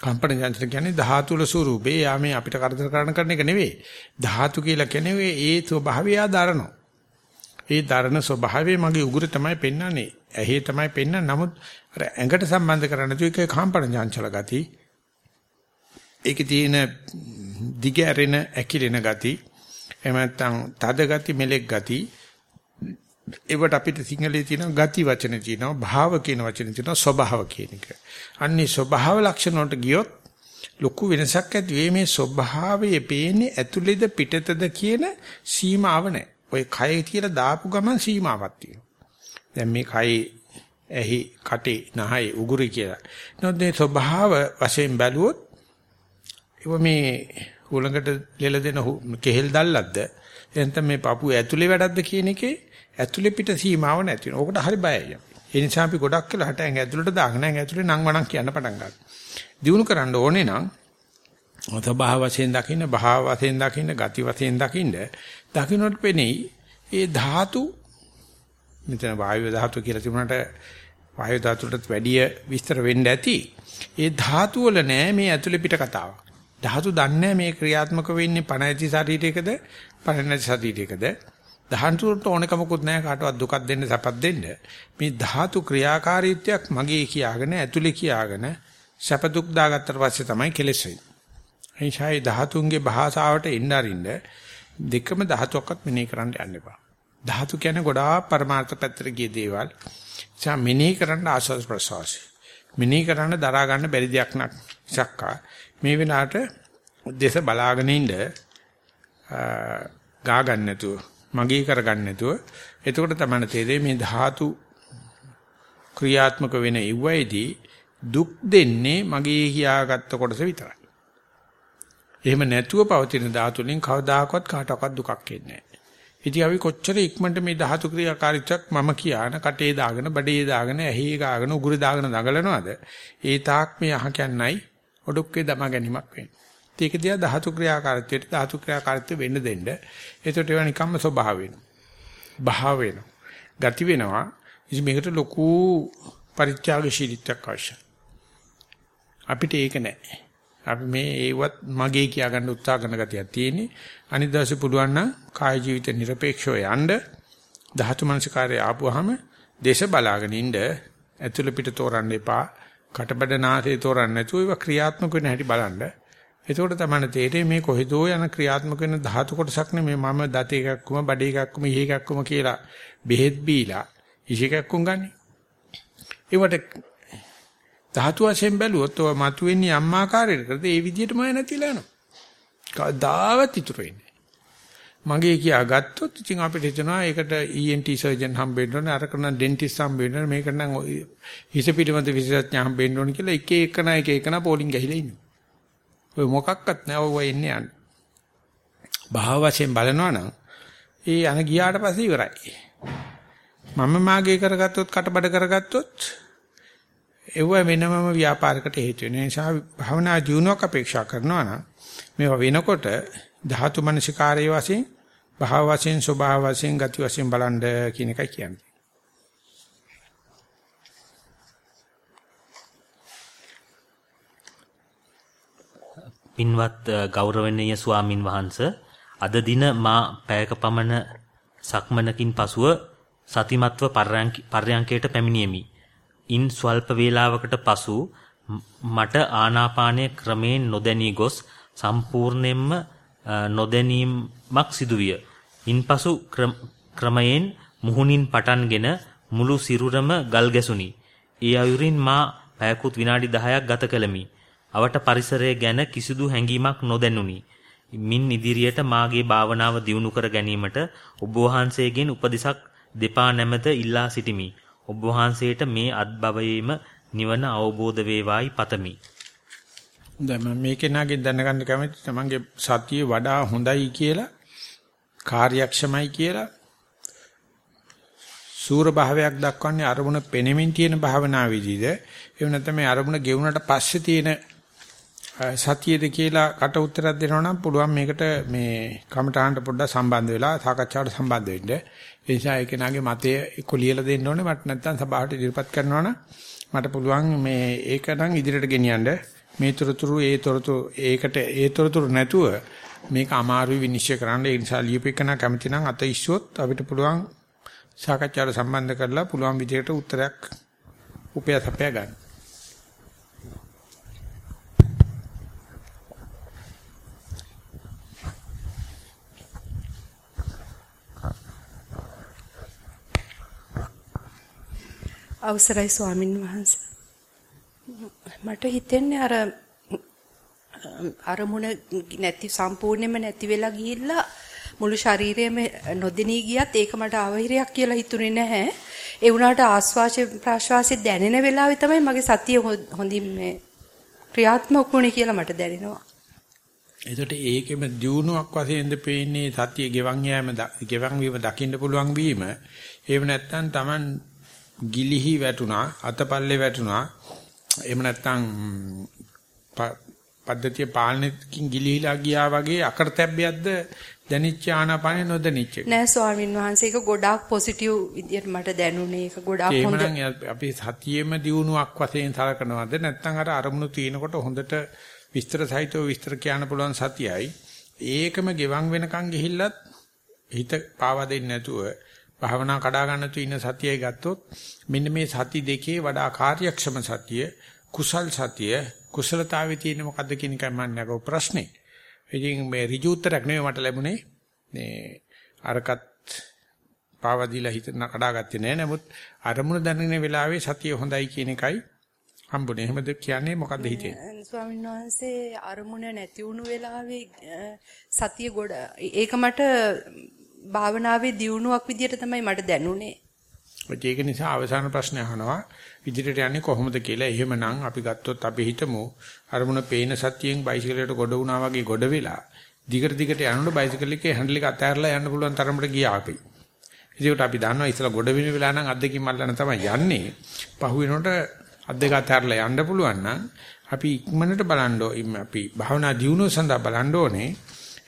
කම්පන යන්ත්‍ර කියන්නේ ධාතු වල ස්වරූපේ. යා මේ අපිට කරදර කරන කරන එක නෙවෙයි. ධාතු කියලා කියන්නේ ඒ ස්වභාවය ආදරනවා. ඒ දරණ ස්වභාවය මගේ උගුර තමයි පෙන්වන්නේ. ඇහි තමයි පෙන්වන්නේ. නමුත් අර ඇඟට සම්බන්ධ කරන්නේ නැතු එක කාම්පන ඥාංචල ගති. ඒකේ තියෙන දිග ඇරෙන ඇකිලෙන ගති. එහෙම නැත්නම් තද ගති මෙලෙක් ගති. ඒවට අපිට සිංහලයේ තියෙන ගති වචන තියෙනවා භාව කියන වචන තියෙනවා ස්වභාව කියන එක. අන්නේ ස්වභාව ලක්ෂණ වලට ගියොත් ලොකු වෙනසක් ඇති වෙයි මේ ස්වභාවයේ පේන්නේ ඇතුළේද පිටතද කියන සීමාව නැහැ. ඔය කය කියලා දාපු ගමන් සීමාවක් තියෙනවා. දැන් මේ කයේ ඇහි කටේ නහයි උගුරි කියලා. නමුත් මේ ස්වභාව වශයෙන් බැලුවොත් ඒක මේ උලඟට ලෙල දෙන කෙහෙල් දැල්ලක්ද එතන මේ පපුව ඇතුලේ වැඩක්ද කියන එකේ ඇතුලේ පිට සීමාව නැති වෙනවා. ඕකට හරි බයයි. ඒ නිසා අපි ගොඩක් වෙලා හට ඇඟ ඇතුලට දාගෙන ඇඟ ඇතුලේ නම් වණක් කියන්න පටන් ගන්නවා. දිනු කරන්න ඕනේ නම් ස්වභාව වශයෙන් දකින්න, භාව වශයෙන් දකින්න, ගති වශයෙන් දකින්න, දකින්නට පෙනෙයි ඒ ධාතු මෙතන වායු ධාතු කියලා තිබුණාට වායු ධාතුවටත් වැඩිය විස්තර වෙන්න ඇති. ඒ ධාතු වල නෑ මේ ඇතුලේ පිට කතාවක්. ධාතු දන්නේ මේ ක්‍රියාත්මක වෙන්නේ පණ ඇති ශරීරයකද පණ නැති ශරීරයකද ධාතුන්ට ඕනකමකුත් නැහැ කාටවත් දුකක් දෙන්න සැපක් දෙන්න. මේ ධාතු ක්‍රියාකාරීත්වයක් මගේ කියාගෙන ඇතුලේ කියාගෙන සැප දුක් දාගත්තට පස්සේ තමයි කෙලෙස් වෙන්නේ. එනිසායි ධාතුන්ගේ භාෂාවට එන්න අරින්න දෙකම ධාතුවක්වත් මෙනෙහි කරන්න යන්න එපා. ධාතු කියන්නේ ගොඩාක් පරමාර්ථ පැත්තට ගිය දේවල්. එචා මෙනෙහි කරන්න ආස්වාද ප්‍රසවාසය. මෙනෙහි කරන්න දරා ගන්න බැරි දෙයක් නක් සක්කා. මේ වෙලාවට දේශ බලාගෙන ඉන්න ගා ගන්න නැතුව මගේ කර ගන්න නැතුව එතකොට තමයි තේරෙන්නේ මේ ධාතු ක්‍රියාත්මක වෙන ඉවයිදී දුක් දෙන්නේ මගේ කියාගත්ත කොටස විතරයි. එහෙම නැතුව පවතින ධාතු වලින් කවදාකවත් කාටවත් දුකක් එන්නේ නැහැ. ඉතින් අපි කොච්චර ඉක්මනට මේ ධාතු ක්‍රියාකාරීත්වයක් මම කියාන කටේ දාගෙන බඩේ දාගෙන ඇහි ගාගෙන උගුරේ දාගෙන දඟලනවාද? ඒ තාක් මේ අහ කියන්නයි ඔඩොක්කේ දම ගැනීමක් වෙන්නේ. ඒක දිහා ධාතු ක්‍රියාකාරීත්වයට ධාතු ක්‍රියාකාරීත්ව වෙන්න දෙන්න. ඒකට ඒවා නිකම්ම ස්වභාව වෙනවා. භාව වෙනවා. ගති වෙනවා. ඉතින් මේකට ලොකු පරිත්‍යාගශීලීත්වයක් අවශ්‍යයි. අපිට ඒක නැහැ. අපි මේ ඒවත් මගේ කියා ගන්න උත්සාහ කරන ගතියක් තියෙන්නේ. අනිත් දවසේ පුළුවන් නම් කාය ජීවිත নিরপেক্ষව යන්න ධාතු මනසකාරය ආපුවාම දේශ බලාගෙන ඉන්න ඇතුළ පිට තෝරන්න එපා. කටබඩ නාසය තෝරන්න නැතුව ඒවා ක්‍රියාත්මක වෙන හැටි බලන්න. එතකොට තමයි තේරෙන්නේ මේ කොහෙදෝ යන ක්‍රියාත්මක වෙන ධාතු කොටසක් නෙමෙයි මම දත එකක්කම බඩ එකක්කම ඊ එකක්කම කියලා බෙහෙත් බීලා ඉෂ එකක්කුම් ගන්නේ. ඒවට ධාතු වශයෙන් බැලුවොත් ඔය මතුවෙන්නේ අම්මාකාරයකටද ඒ විදිහටම නැතිලා යනවා. කවදාවත් ඉතුරු වෙන්නේ මගේ කියා ගත්තොත් ඉතින් අපිට හිතනවා ඒකට ENT සර්ජන් හම්බෙන්න ඕනේ අරක නම් ඩෙන්ටිස්ට් හම්බෙන්න ඕනේ මේකට නම් හිස පිටමත විශේෂඥ හම්බෙන්න ඕනේ කියලා එක එකන එක එකන පෝලිං ගහිලා ඉන්නවා. ඔය මොකක්වත් නැහැ ඔය එන්නේ යන්නේ. භාව වශයෙන් බලනවා නම් ඒ අන ගියාට පස්සේ ඉවරයි. මම මාගේ කරගත්තොත් කටබඩ කරගත්තොත් ඒව වෙනමම ව්‍යාපාරයකට හේතු වෙන නිසා භවනා ජීවනයක් අපේක්ෂා කරනවා නම් මේවා වෙනකොට ධාතු මනසිකාරයේ වශයෙන් භාව වශයෙන් ස්වභාව වශයෙන් ගති වශයෙන් බලන්න කියන එකයි කියන්නේ. පින්වත් ගෞරවනීය ස්වාමින් වහන්සේ අද දින මා පැයක පමණ සක්මනකින් පසුව සතිමත්ව පර්යංකයට පැමිණියෙමි. ඉන් ස්වල්ප වේලාවකට පසු මට ආනාපානය ක්‍රමයෙන් නොදැනී ගොස් සම්පූර්ණයෙන්ම නොදැනීමක් සිදුවිය. ඉන්පසු ක්‍රමයෙන් මුහුණින් පටන්ගෙන මුළු සිරුරම ගල් ගැසුනි. ඒ අයුරින් මා පැයකුත් විනාඩි 10ක් ගත කළෙමි. අවට පරිසරය ගැන කිසිදු හැඟීමක් නොදැනුනි. මින් ඉදිරියට මාගේ භාවනාව දියුණු කර ගැනීමට ඔබ වහන්සේගෙන් උපදෙසක් දෙපා නැමෙත ඉල්ලා සිටිමි. ඔබ වහන්සේට මේ අත්භවයේම නිවන අවබෝධ වේවායි පතමි. දැන් මම මේකේ නාගෙන් දැනගන්න කැමති තමන්ගේ සතිය වඩා හොඳයි කියලා කාර්යක්ෂමයි කියලා සූර භාවයක් දක්වන්නේ අරමුණ පෙනෙමින් තියෙන භාවනා විදිහද එහෙම නැත්නම් මේ අරමුණ ගෙවුනට පස්සේ තියෙන සතියේද කියලා කට උත්තරයක් දෙනවා නම් පුළුවන් මේකට මේ කමටහනට පොඩ්ඩක් සම්බන්ධ වෙලා සාකච්ඡාවට සම්බන්ධ වෙන්න. ඒ නිසා ඒක නාගේ මතය එක්ක ලියලා දෙන්න ඕනේ මට නැත්නම් සභාවට ඉදිරිපත් කරනවා නම් මට පුළුවන් මේ ඒක නම් ඉදිරියට ගෙනියන්න මේ තොරතුරු ඒ තොරතුරු ඒකට ඒ තොරතුරු නැතුව මේක අමාරුයි විනිශ්චය කරන්න ඒ නිසා ලියපෙකන කැමති නම් අත ඉස්සුවොත් අපිට පුළුවන් සාකච්ඡාවට සම්බන්ධ කරලා පුළුවන් විදිහට උත්තරයක් උපයසපය ගන්න. අවසරයි ස්වාමින් වහන්සේ. මට හිතෙන්නේ අර අරමුණ නැති සම්පූර්ණයෙන්ම නැති වෙලා ගිහිල්ලා මුළු ශරීරයම නොදෙනී ගියත් ඒක මට අවහිරයක් කියලා හිතුනේ නැහැ. ඒ වුණාට ආස්වාස ප්‍රාශ්වාසයේ දැනෙන වෙලාවේ තමයි මගේ සතිය හොඳින් මේ ක්‍රියාත්මක වුණේ කියලා මට දැනෙනවා. එතකොට ඒකෙම දියුණුවක් වශයෙන්ද පේන්නේ සතිය ගෙවන් යෑම ගෙවන් වීම දකින්න පුළුවන් වීම. එහෙම නැත්නම් Taman ගිලිහි වැටුණා අතපල්ලේ වැටුණා. එහෙම නැත්නම් පද්ධතිය පාලනයකින් ගිලිහිලා ගියා වගේ අකරතැබ්බයක්ද දැනිච්ච ආනාපානෙ නොදැනිච්ච නෑ ස්වාමින් වහන්සේ ඒක ගොඩාක් පොසිටිව් විදියට මට දැනුනේ. ඒක ගොඩාක් හොඳ අපි සතියෙම දියුණුවක් වශයෙන් සලකනවද? නැත්නම් අර අරමුණු තියෙනකොට හොඳට විස්තර සහිතව විස්තර කියන්න පුළුවන් සතියයි. ඒකම ගෙවන් වෙනකන් ගිහිල්ලත් හිත පාවා දෙන්නේ නැතුව භාවනා කඩා ගන්න තු ඉන්න සතියයි ගත්තොත් මෙන්න මේ සති දෙකේ වඩා කාර්යක්ෂම සතිය කුසල් සතිය කුසලතාවේ තියෙන මොකද්ද කියන එකයි මම නගව ප්‍රශ්නේ. ඉතින් මේ ඍජු උත්තරයක් නෙවෙයි මට ලැබුණේ. මේ අරකට පාවා දීලා හිත කඩාගත්තේ නෑ. නමුත් අරමුණ දැනෙන වෙලාවේ සතිය හොඳයි කියන එකයි හම්බුනේ. එහෙමද කියන්නේ මොකද්ද හිතෙන්නේ? ස්වාමීන් වහන්සේ අරමුණ නැති වුණු වෙලාවේ සතිය ගොඩ ඒක මට භාවනාවේ දියුණුවක් විදියට තමයි මට දැනුනේ. ඒක නිසා අවසාන ප්‍රශ්නය අහනවා ඉදිරියට යන්නේ කොහොමද කියලා. එහෙමනම් අපි ගත්තොත් අපි හිතමු අරමුණ පේන සතියෙන් බයිසිකලයට ගොඩ වුණා වගේ ගොඩ වෙලා දිගට දිගට යනකොට බයිසිකල් එකේ හැන්ඩල් එක අතහැරලා යන්න පුළුවන් තරමට ගියා අපි. ඒකට අපි දන්නවා ඉතලා ගොඩ වෙන වෙලා නම් අත් දෙකින් මල්ලන තමයි යන්නේ. පහු වෙනකොට අත් දෙක අතහැරලා යන්න පුළුවන් නම් අපි ඉක්මනට බලන්න අපි භාවනා දියුණුව සඳහා බලන්න ඕනේ.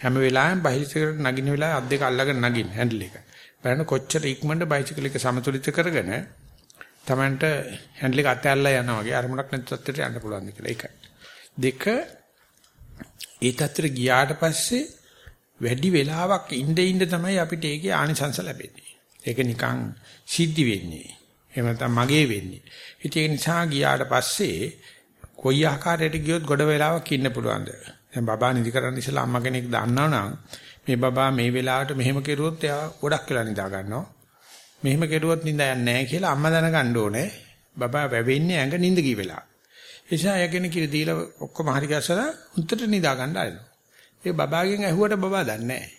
හැම වෙලාවෙම බයිසිකලට නගින වෙලාවේ අත් දෙක අල්ලගෙන නගින්න හැන්ඩල් එක. බලන්න කොච්චර ඉක්මනට බයිසිකල් එක සමතුලිත කරගෙන Tamanට හැන්ඩල් එක අතහැරලා යනවා වගේ අරමුණක් නැති තත්ත්වයට යන්න පුළුවන් කියලා. ඒකයි. දෙක ඒ තත්ත්වයට ගියාට පස්සේ වැඩි වෙලාවක් ඉඳ ඉඳ තමයි අපිට ඒකේ ආනිසංස ලැබෙන්නේ. ඒක නිකන් සිද්ධි වෙන්නේ. එහෙම නැත්නම් මගේ වෙන්නේ. ඉතින් ඒ නිසා ගියාට පස්සේ කොයි ආකාරයට ගියොත් ගොඩ වෙලාවක් ඉන්න පුළුවන්ද? දැන් බබා නිදි කරන්න ඉස්සලා අම්මා කෙනෙක් දන්නවනම් මේ බබා මේ වෙලාවට මෙහෙම කෙරුවොත් එයා ගොඩක් වෙලා නිදා ගන්නවා. මෙහෙම කෙරුවොත් නිදා යන්නේ නැහැ කියලා අම්මා දැනගන්න ඕනේ. බබා වැවෙන්නේ ඇඟ නිින්ද ගිය වෙලාව. ඒ නිසා යගෙන කිරි දීලා ඔක්කොම හරි ගැසලා උන්ට නිදා ගන්න ආරිනවා. ඒ බබාගෙන් ඇහුවට බබා දන්නේ නැහැ.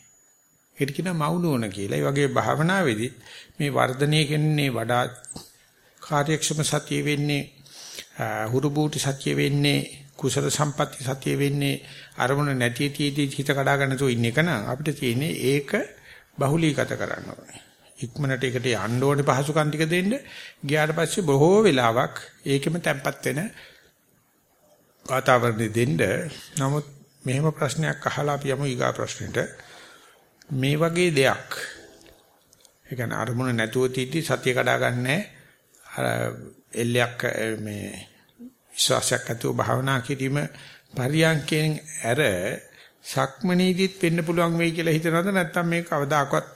ඒකට කියනවා මවුනෝන කියලා. ඒ වගේ භාවනාවේදී මේ වර්ධනය කියන්නේ වඩා කාර්යක්ෂම සතිය වෙන්නේ හුරු බූටි සතිය වෙන්නේ කුසල සම්පatti සතිය වෙන්නේ අරමුණ නැති තියදී හිත කඩා ගන්න තෝ ඉන්න එක නම් අපිට තියෙන්නේ ඒක බහුලීගත කරන්න ඕනේ. ඉක්මනට ඒකට යන්න ඕනේ පහසුකම් ටික දෙන්න. ගියාට පස්සේ බොහෝ වෙලාවක් ඒකෙම තැම්පත් වෙන වාතාවරණය දෙන්න. නමුත් මෙහෙම ප්‍රශ්නයක් අහලා අපි යමු ඊගා ප්‍රශ්නෙට. මේ වගේ දෙයක් ඒ කියන්නේ අරමුණ නැතුව තියදී සතිය කඩා ගන්නෑ. එල්ලයක් මේ විශ්වාසයක් ඇතුව භාවනා කිරීම පරියන්කෙන් ඇර සක්මනීදිත් වෙන්න පුළුවන් වෙයි කියලා හිතනවද? නැත්නම් මේක කවදාකවත්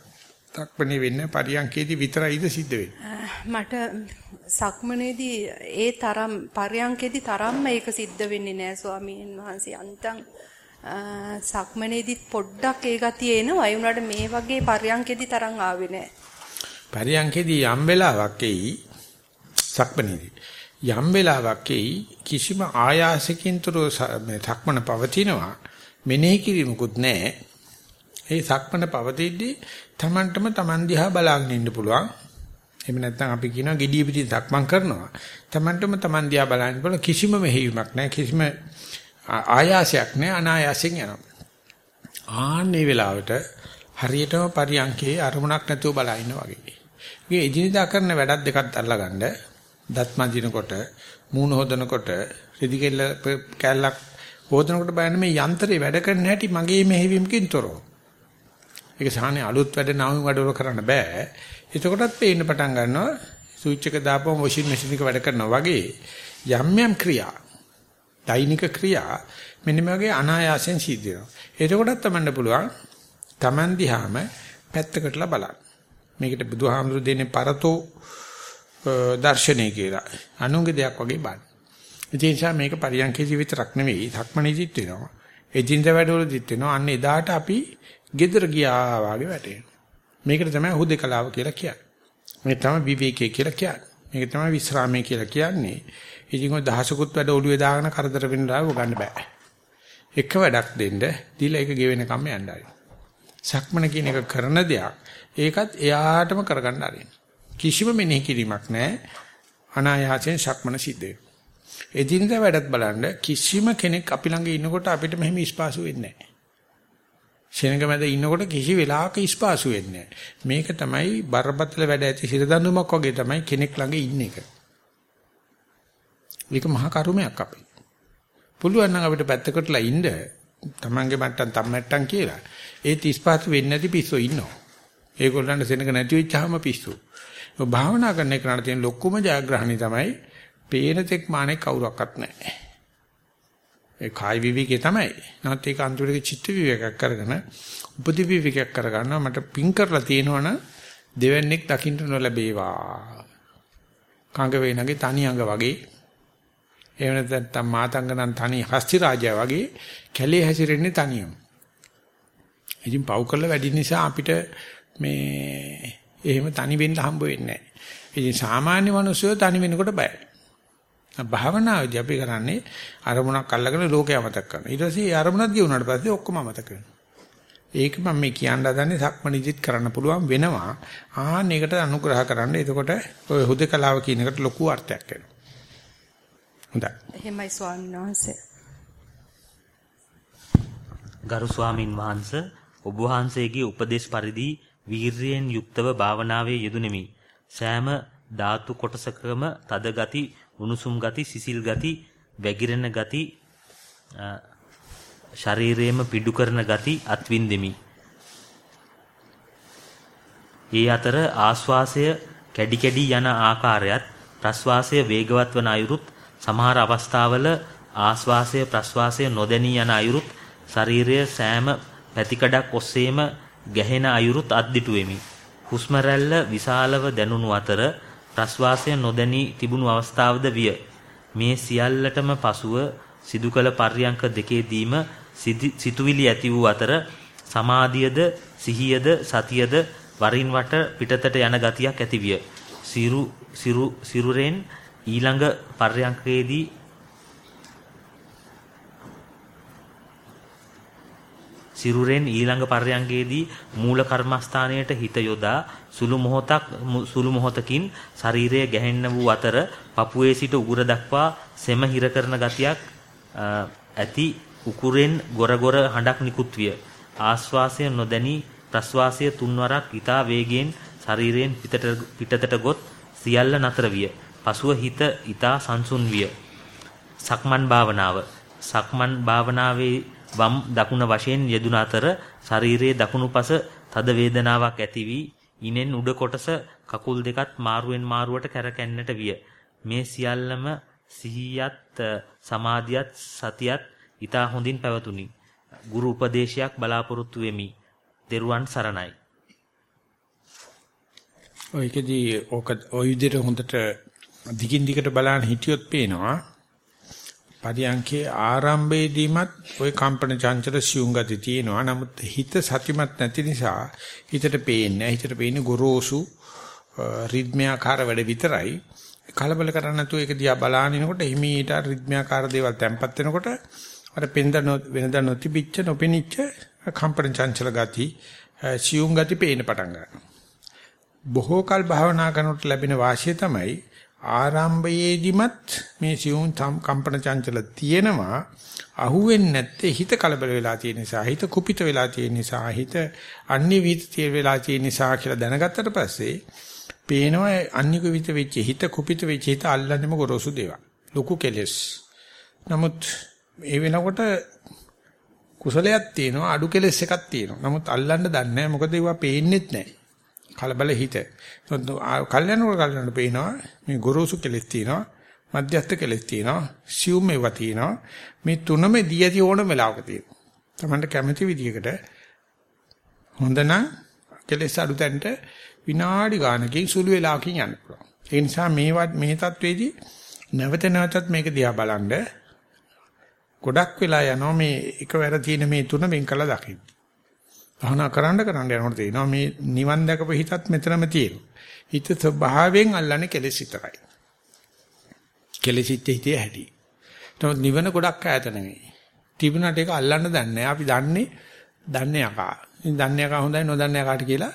සක්මනේ වෙන්නේ පරියන්කේදී විතරයිද සිද්ධ වෙන්නේ? මට සක්මනේදී ඒ තරම් පරියන්කේදී තරම්ම ඒක සිද්ධ වෙන්නේ නෑ ස්වාමීන් වහන්සේ. අන්තං සක්මනේදී පොඩ්ඩක් ඒ ගතිය එනවා. ඒ උනාට මේ වගේ පරියන්කේදී තරම් ආවේ නෑ. පරියන්කේදී යම් වෙලාවක් එයි සක්මනේදී යම් වෙලාවක් එයි කිසිම ආයාසකින් තොරව මේ සක්මන පවතිනවා. මෙනෙහි කිරීමකුත් නැහැ. ඒ සක්මන පවතිද්දී Tamanටම Taman දිහා බලාගෙන ඉන්න පුළුවන්. එහෙම නැත්නම් අපි කියනවා gediya පිටින් සක්මන් කරනවා. Tamanටම Taman දිහා බලන්න පුළුවන්. කිසිම මෙහෙයුමක් නැහැ. කිසිම ආයාසයක් නැහැ. අනායාසයෙන් යනවා. ආන්නේ වෙලාවට හරියටම පරියන්කේ අරමුණක් නැතුව බලා ඉන්න වගේ. මේ එදිනදා කරන වැඩක් දෙකක් අල්ලගන්න. දත් මදිනකොට මූණ හොදනකොට රෙදි කෙල්ල කැල්ලක් හොදනකොට බලන්න මේ යන්ත්‍රේ වැඩ කරන හැටි මගේ මෙහෙවීමකින් තොරව. ඒක සාහනේ අලුත් වැඩ නාමු වැඩවල කරන්න බෑ. එතකොටත් පේන්න පටන් ගන්නවා ස්විච් එක දාපුවම වොෂින් මැෂින් එක වැඩ කරනවා වගේ යම් යම් ක්‍රියා දෛනික ක්‍රියා මෙන්න මේ වගේ අනායාසයෙන් සිද්ධ වෙනවා. එතකොටත් තමන්න පුළුවන් Taman දිහාම පැත්තකටලා බලන්න. මේකට බුදුහාමුදුරු දෙන්නේ පරතෝ දර්ශනය කියලා. අනුන්ගේ දෙයක් වගේ බලන්න. ඒ නිසා මේක පරියන්කේ විතරක් නෙවෙයි, ධක්මනීදිත් වෙනවා. එදින්ද වැඩවලදිත් වෙනවා. අන්න එදාට අපි gedara ගියා වගේ වැටෙනවා. මේකට තමයි හුදේකලාව කියලා කියන්නේ. මේක තමයි විවේකයේ කියලා කියන්නේ. මේක තමයි විස්රාමයේ කියලා කියන්නේ. ඉතින් ඔය දහසකුත් වැඩ ඔළුවේ දාගෙන කරදර වෙන්න ආව ගන්න බෑ. එක වැඩක් දෙන්න දීලා ඒක ගෙවෙන කම්ම යන්නයි. සක්මන කියන එක කරන දෙයක්. ඒකත් එයාටම කරගන්න ආරින්න. කිසිම මෙනෙහි කිරීමක් නැහැ. අනායාසයෙන් ශක්මන සිද්ධ වෙනවා. එදිනදා වැඩත් බලන්න කිසිම කෙනෙක් අපි ළඟ ඉන්නකොට අපිට මෙහෙම ස්පාසු වෙන්නේ නැහැ. ශෙනඟ මැද ඉන්නකොට කිසි වෙලාවක ස්පාසු වෙන්නේ මේක තමයි බරපතල වැඩ ඇති සිර දඬුමක් වගේ තමයි කෙනෙක් ළඟ ඉන්න එක. මේක මහා කරුමයක් අපි. පුළුවන් නම් අපිට පැත්තකටලා ඉන්න තමන්ගේ මට්ටම් තම්මැට්ටම් කියලා. ඒත් ස්පාසු වෙන්නේ නැති පිස්සෝ ඉන්නවා. ඒගොල්ලන්ට සෙනඟ නැති වෙච්චාම පිස්සු. ඔය භාවනා කරන එකට තියෙන ලොකුම ජයග්‍රහණي තමයි පේන තෙක් මානේ කවුරක්වත් නැහැ. ඒ කායි විවිකේ තමයි. නැත්නම් ඒක අන්තිමට චිත්ත විවේකයක් කරගෙන උපදි විවේකයක් කරගන්නවා මට පිං කරලා තියෙනවනම් දෙවන්නේක් දකින්න නොලැබේවා. කංග වේනගේ තනි අඟ වගේ එහෙම නැත්නම් මාතංගනන් තනි හස්ති රාජයා වගේ කැලේ හැසිරෙන්නේ තනියම. ඉතින් පව් කරලා වැඩි නිසා අපිට මේ එහෙම තනි වෙන්න හම්බ වෙන්නේ නැහැ. ඉතින් සාමාන්‍ය මිනිස්සු තනි වෙනකොට බයයි. භාවනාවේදී අපි කරන්නේ අරමුණක් අල්ලගෙන ලෝකය අමතක කරනවා. ඊට පස්සේ ඒ අරමුණත් ගියුණාට පස්සේ ඔක්කොම අමතක කරනවා. ඒක මම මේ කියන්න හදන්නේ සක්මණේජිත් කරන්න පුළුවන් වෙනවා. ආන්න ඒකට අනුග්‍රහ කරන්න. එතකොට ඔය හුදකලාව කියන එකට ලොකු අර්ථයක් එනවා. හොඳයි. එහෙමයි ස්වාමීන් වහන්සේ. ගරු ස්වාමින් වහන්සේ ඔබ වහන්සේගේ උපදේශ පරිදි වීරියෙන් යුක්තව භාවනාවේ යෙදුණෙමි. සෑම ධාතු කොටසකම තද ගති, උණුසුම් ගති, සිසිල් ගති, වැగిරෙන ගති ශරීරයේම පිඩු කරන ගති අත්විඳෙමි. ඒ අතර ආශ්වාසය කැඩි කැඩි යන ආකාරයත් ප්‍රශ්වාසය වේගවත් වන අයුරුත් සමහර අවස්ථාවල ආශ්වාසය ප්‍රශ්වාසය නොදැනී යන අයුරුත් ශරීරය සෑම පැතිකඩක් ඔස්සේම ගැහෙන අයුරුත් අද්දිටුවෙමි. හුස්ම රැල්ල විශාලව දැනුණු අතර ප්‍රශ්වාසය නොදැනී තිබුණු අවස්ථාවද විය. මේ සියල්ලටම පසුව සිදු කළ පර්යංක දෙකේදීම සිතුවිලි ඇති වූ අතර සමාධියද සිහියද සතියද වරින් වට පිටතට යන ගතියක් ඇතිවිය. සිරු සිරු සිරුරෙන් ඊළඟ පර්යංකයේදී සිරුරෙන් ඊළඟ පර්යංගයේදී මූල කර්මස්ථානයට හිත යොදා සුළු මොහොතක් සුළු මොහොතකින් ශරීරය ගැහෙන්න වූ අතර පපුවේ සිට උගුර දක්වා සෙම හිර කරන ගතියක් ඇති උකුරෙන් ගොරගොර හඬක් නිකුත් විය. ආශ්වාසය නොදැනී ප්‍රශ්වාසය තුන්වරක් ඊතා වේගයෙන් ශරීරයෙන් පිටට පිටතට ගොත් සියල්ල නතර විය. පසුව හිත ඊතා සංසුන් විය. සක්මන් භාවනාව සක්මන් භාවනාවේ වම් දකුණ වශයෙන් යෙදුන අතර ශරීරයේ දකුණු පස තද වේදනාවක් ඇති වී ඉනෙන් උඩ කොටස කකුල් දෙකත් මාරුවෙන් මාරුවට කැරකෙන්නට විය. මේ සියල්ලම සිහියත් සමාධියත් සතියත් ඊතා හොඳින් පැවතුණි. ගුරු උපදේශයක් බලාපොරොත්තු වෙමි. දේරුවන් සරණයි. ඔයකදී ඕක ඔය විදිහට හොඳට දිගින් දිගට බලන්න හිටියොත් පේනවා පරියන්කේ ආරම්භයේදීමත් ওই කම්පන චංචල සියුම් ගති තියෙනවා. නමුත් හිත සතිමත් නැති නිසා හිතට පේන්නේ හිතට පේන්නේ ගොරෝසු රිද්මයාකාර වැඩ විතරයි. කලබල කරන්නේ නැතුව ඒක දිහා බලානිනකොට හිමීට රිද්මයාකාර දේවල් තැම්පත් වෙනකොට අර පෙන්ද වෙනද නොතිබිච්ච නොපෙනිච්ච කම්පන චංචල ගති සියුම් ගති පේන්න පටන් ගන්නවා. බොහෝ කල් භාවනා කරනකොට ලැබෙන වාසිය තමයි ආරම්භයේදීමත් මේ සියුම් කම්පන චංචල තියෙනවා. අහුවෙන්නේ නැත්තේ හිත කලබල වෙලා තියෙන නිසා හිත කුපිත වෙලා තියෙන නිසා හිත අන්‍ය විහිිත වෙලා තියෙන නිසා කියලා දැනගත්තට පස්සේ පේනවා අන්‍ය කුපිත වෙච්ච හිත කුපිත වෙච්ච හිත අල්ලන්නේම ගොරෝසු දේවල්. ලොකු කෙලස්. නමුත් ඒ වෙනකොට කුසලයක් තියෙනවා අඩු කෙලස් එකක් තියෙනවා. නමුත් අල්ලන්න දන්නේ නැහැ. මොකද ඒවා පේන්නේත් නැහැ. කලබල හිත. කල්යන වල කල්යනට පේනවා මේ ගොරෝසු කෙලෙස් තියෙනවා, මධ්‍යස්ථ කෙලෙස් තියෙනවා, සියුම් ඒවා තියෙනවා. මේ තුනම දී ඇති ඕනම වෙලාවක තියෙනවා. Tamanට කැමති විදියකට හොඳ නම් කෙලෙස් අඩු තැනට විනාඩි ගානකින් සුළු වෙලාවකින් යන්න පුළුවන්. ඒ නිසා මේවත් මේ தത്വෙදී නැවත නැවතත් මේක දිහා බලන්න ගොඩක් වෙලා යනවා මේ එකවර තියෙන මේ තුන වෙන් කළා දකින්න. භාවනා කරන්න කරන්න යනකොට තේනවා මේ නිවන් දැකපු හිතත් මෙතනම තියෙනවා. හිත ස්වභාවයෙන් අල්ලන්නේ කෙලෙස් විතරයි. කෙලෙස් හිතේ හැටි. නමුත් නිවන ගොඩක් ඈත නෙවෙයි. තිබුණාට ඒක අල්ලන්න දන්නේ අපි දන්නේ දන්නේ යකා. ඉතින් දන්නේ යකා හොඳයි නොදන්නේ යකාට කියලා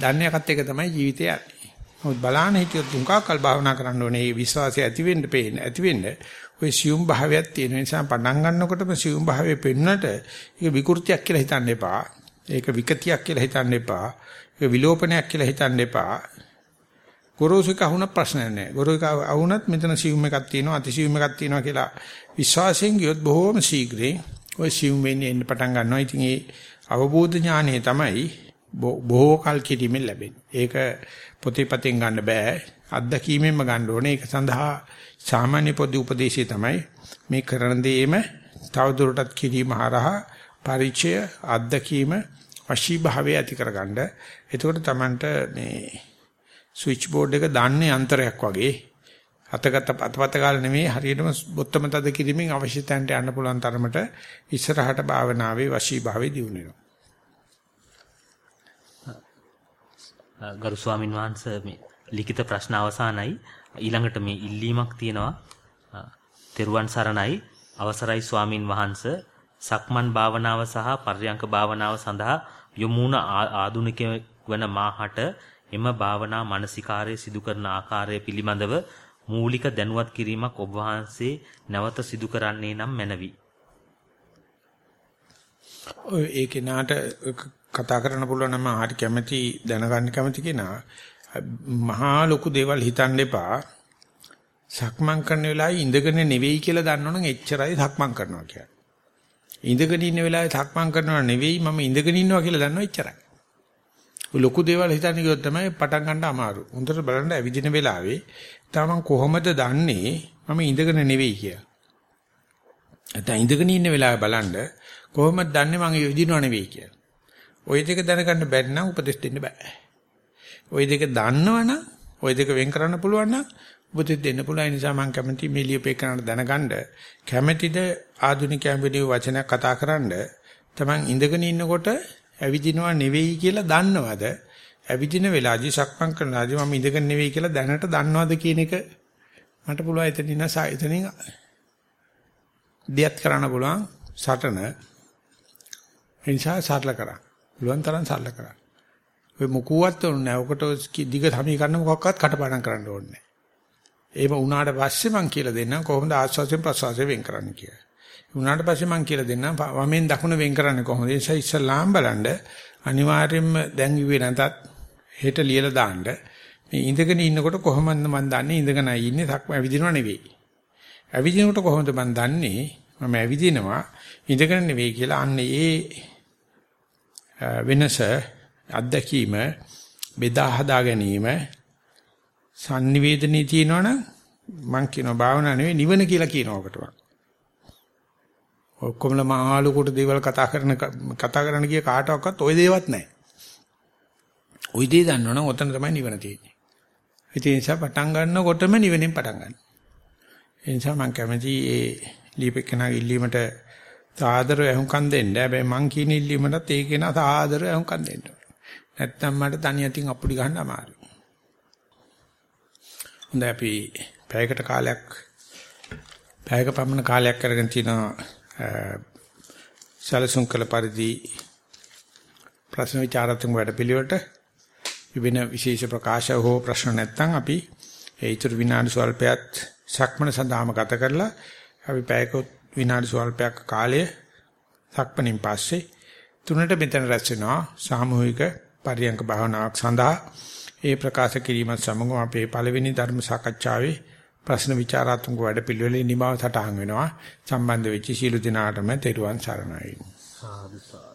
දන්නේ යකත් එක තමයි ජීවිතය යන්නේ. නමුත් බලාන හිතියොත් තුන්කල් භාවනා කරන්න ඕනේ. මේ විශ්වාසය ඇති වෙන්න පේන්න ඇති වෙන්න ඔය සියුම් භාවයක් තියෙන නිසා පටන් ගන්නකොටම සියුම් භාවයේ පෙන්නට ඒක විකෘතියක් කියලා හිතන්න එපා. ඒක විකතියක් කියලා හිතන්න එපා. ඒක විලෝපනයක් කියලා හිතන්න එපා. ගොරෝසුක අහුණ ප්‍රශ්න නැහැ. ගොරෝසුක අහුණත් මෙතන සියුම් එකක් තියෙනවා, අතිසියුම් එකක් තියෙනවා කියලා විශ්වාසයෙන් ගියොත් බොහෝම ශීඝ්‍රයෙන් ওই සියුම් වෙන්නේ එන්න පටන් ගන්නවා. ඉතින් ඒ අවබෝධ ඥානය තමයි බොහෝ කල් කිරීමෙන් ලැබෙන්නේ. ඒක පොතේ පතෙන් ගන්න බෑ. අත්දැකීමෙන්ම ගන්න ඕනේ. ඒක සඳහා සාමාන්‍ය පොදු උපදේශය තමයි මේ කරන දේම තවදුරටත් කිරීම හරහා පරිචය අත්දැකීම වශී භාවය ඇති කරගන්න. එතකොට Tamanට මේ ස්විච් බෝඩ් එක දාන්නේ යන්ත්‍රයක් වගේ අතගත අතපත ගාලා නෙමෙයි හරියටම බොත්තම තද කිරීමෙන් අවශ්‍ය තැනට යන්න පුළුවන් තරමට ඉස්සරහට භාවනාවේ වශී භාවයේ දියුණු වෙනවා. ගරු ස්වාමින් වහන්සේ මේ ලිඛිත ප්‍රශ්න අවසానයි ඊළඟට මේ ඉල්ලීමක් තියෙනවා. තෙරුවන් සරණයි අවසරයි ස්වාමින් වහන්සේ සක්මන් භාවනාව සහ පර්යංක භාවනාව සඳහා යොමුණ ආදුනිකයෙක් වන මාහට එම භාවනා මානසිකාරය සිදු කරන ආකාරය පිළිබඳව මූලික දැනුවත් කිරීමක් ඔබ වහන්සේ නැවත සිදු කරන්නේ නම් මැනවි. ඔය ඒ කෙනාට කතා කරන්න පුළුවන් නම් හරි කැමැති දැනගන්න කැමැති කෙනා මහා ලොකු දේවල් හිතන්න එපා. සක්මන් කරන වෙලාවේ ඉඳගෙන නෙවෙයි කියලා දන්නවනම් එච්චරයි සක්මන් කරනවා කියන්නේ. ඉඳගෙන ඉන්න වෙලාවේ සක්මන් කරනවා නෙවෙයි මම ඉඳගෙන ඉන්නවා කියලා දන්නවා එච්චරයි. ඔය ලොකු දේවල් හිතන්නේ කිව්වොත් තමයි පටන් ගන්න අමාරු. හොඳට බලන්න ඇවිදින වෙලාවේ තමන් කොහොමද දන්නේ මම ඉඳගෙන නෙවෙයි කියලා. නැත්නම් ඉඳගෙන ඉන්න වෙලාවේ බලන්න කොහොමද දන්නේ මම ඉඳිනව නෙවෙයි කියලා. ওই දෙක දැනගන්න බැරි නම් උපදෙස් දෙන්න බෑ. ওই දෙක දන්නවනම් ওই දෙක වෙන් කරන්න පුළුවන් නම් උපදෙස් දෙන්න පුළුවන්. ඒ නිසා මම කැමති මේ ලියපේකනට දැනගන්න කැමැතිද ආධුනිකයන් විදිහ වචනයක් කතා කරන්න තමන් ඉඳගෙන ඉන්නකොට ඇවිදිනවා නෙවෙයි කියලා දන්නවද? ඇවිදින වෙලාවදී සක්මන් කරනවාදී මම ඉඳගෙන නෙවෙයි කියලා දැනට දන්නවද කියන එක මට පුළුවන් එතනින් එතනින් දියත් කරන්න පුළුවන් සටන ඒ නිසා සරල කරා. පුළුවන් තරම් සරල කරා. ඔය මොකුවත් ඕනේ නැහැ. ඔකට දිග සමීකරණ මොකක්වත් කටපාඩම් කරන්න ඕනේ නැහැ. එහෙම වුණාට පස්සේ මම කියලා දෙන්නම් කොහොමද ආස්වාසයෙන් ප්‍රසවාසයෙන් වෙන් කරන්නේ කියලා. වුණාට පස්සේ මම කියලා දෙන්නම් වමෙන් දකුණ වෙන් කරන්නේ කොහොමද? ඒ නිසා ඉස්සල්ලාම් බලන්න අනිවාර්යයෙන්ම දැන් ඉුවේ නැතත් හෙට ලියලා දාන්න. මේ ඉඳගෙන ඉන්නකොට කොහොමද මම දන්නේ ඉඳගෙනයි ඉන්නේ සක්ම ඇවිදිනව නෙවෙයි. ඇවිදිනකොට කොහොමද මම දන්නේ මම ඇවිදිනවා ඉඳගෙන නෙවෙයි කියලා අන්න ඒ වෙනස අත්දැකීම බෙදා හදා ගැනීම sannivedanaya තියෙනවනම් මං කියනවා භාවනා නෙවෙයි නිවන කියලා කියනවකට. ඔක්කොමල මහලුකට දේවල් කතා කරන කතා කරන්න ගිය කාටවත් ওই දේවත් නැහැ. ওই දේ දන්නවනම් ඔතන තමයි නිවන තියෙන්නේ. ඒ නිසා පටන් ගන්නකොටම නිවනෙන් පටන් ගන්න. ඒ නිසා මම කැමති ඒ ලියපෙකනාගේ ඉල්ලීමට සාදර ඇහුම්කන් දෙන්න. හැබැයි මං කියන ඉල්ලීමටත් ඒක නා සාදර ඇහුම්කන් දෙන්න. නැත්තම් මට තනි අතින් අප්පුඩි ගන්න අමාරුයි. හොඳයි අපි පැයකට කාලයක් පැයක පමණ කාලයක් අරගෙන තිනවා සැලසුම් කළ පරිදි ප්‍රශ්න විචාරතුංග වැඩපිළිවෙලට විවිධ විශේෂ ප්‍රකාශ හෝ ප්‍රශ්න නැත්නම් අපි ඒ ඊතර විනාඩි ස්වල්පයක් සක්මන සඳහාම ගත කරලා අපි පැයක විනාඩි ස්වල්පයක් කාලය සක්මනින් පස්සේ තුනට මෙතන රැස් වෙනවා. සාමූහික පරියංක භාවනාවක් සඳහා ඒ ප්‍රකාශ කිරීමත් සමග අපේ පළවෙනි ධර්ම සාකච්ඡාවේ ප්‍රශ්න විචාරාත්මක වැඩපිළිවෙලේ නිමාව සටහන් වෙනවා. සම්බන්ධ වෙච්ච සීල දිනාටම තෙරුවන් සරණයි. සාදු.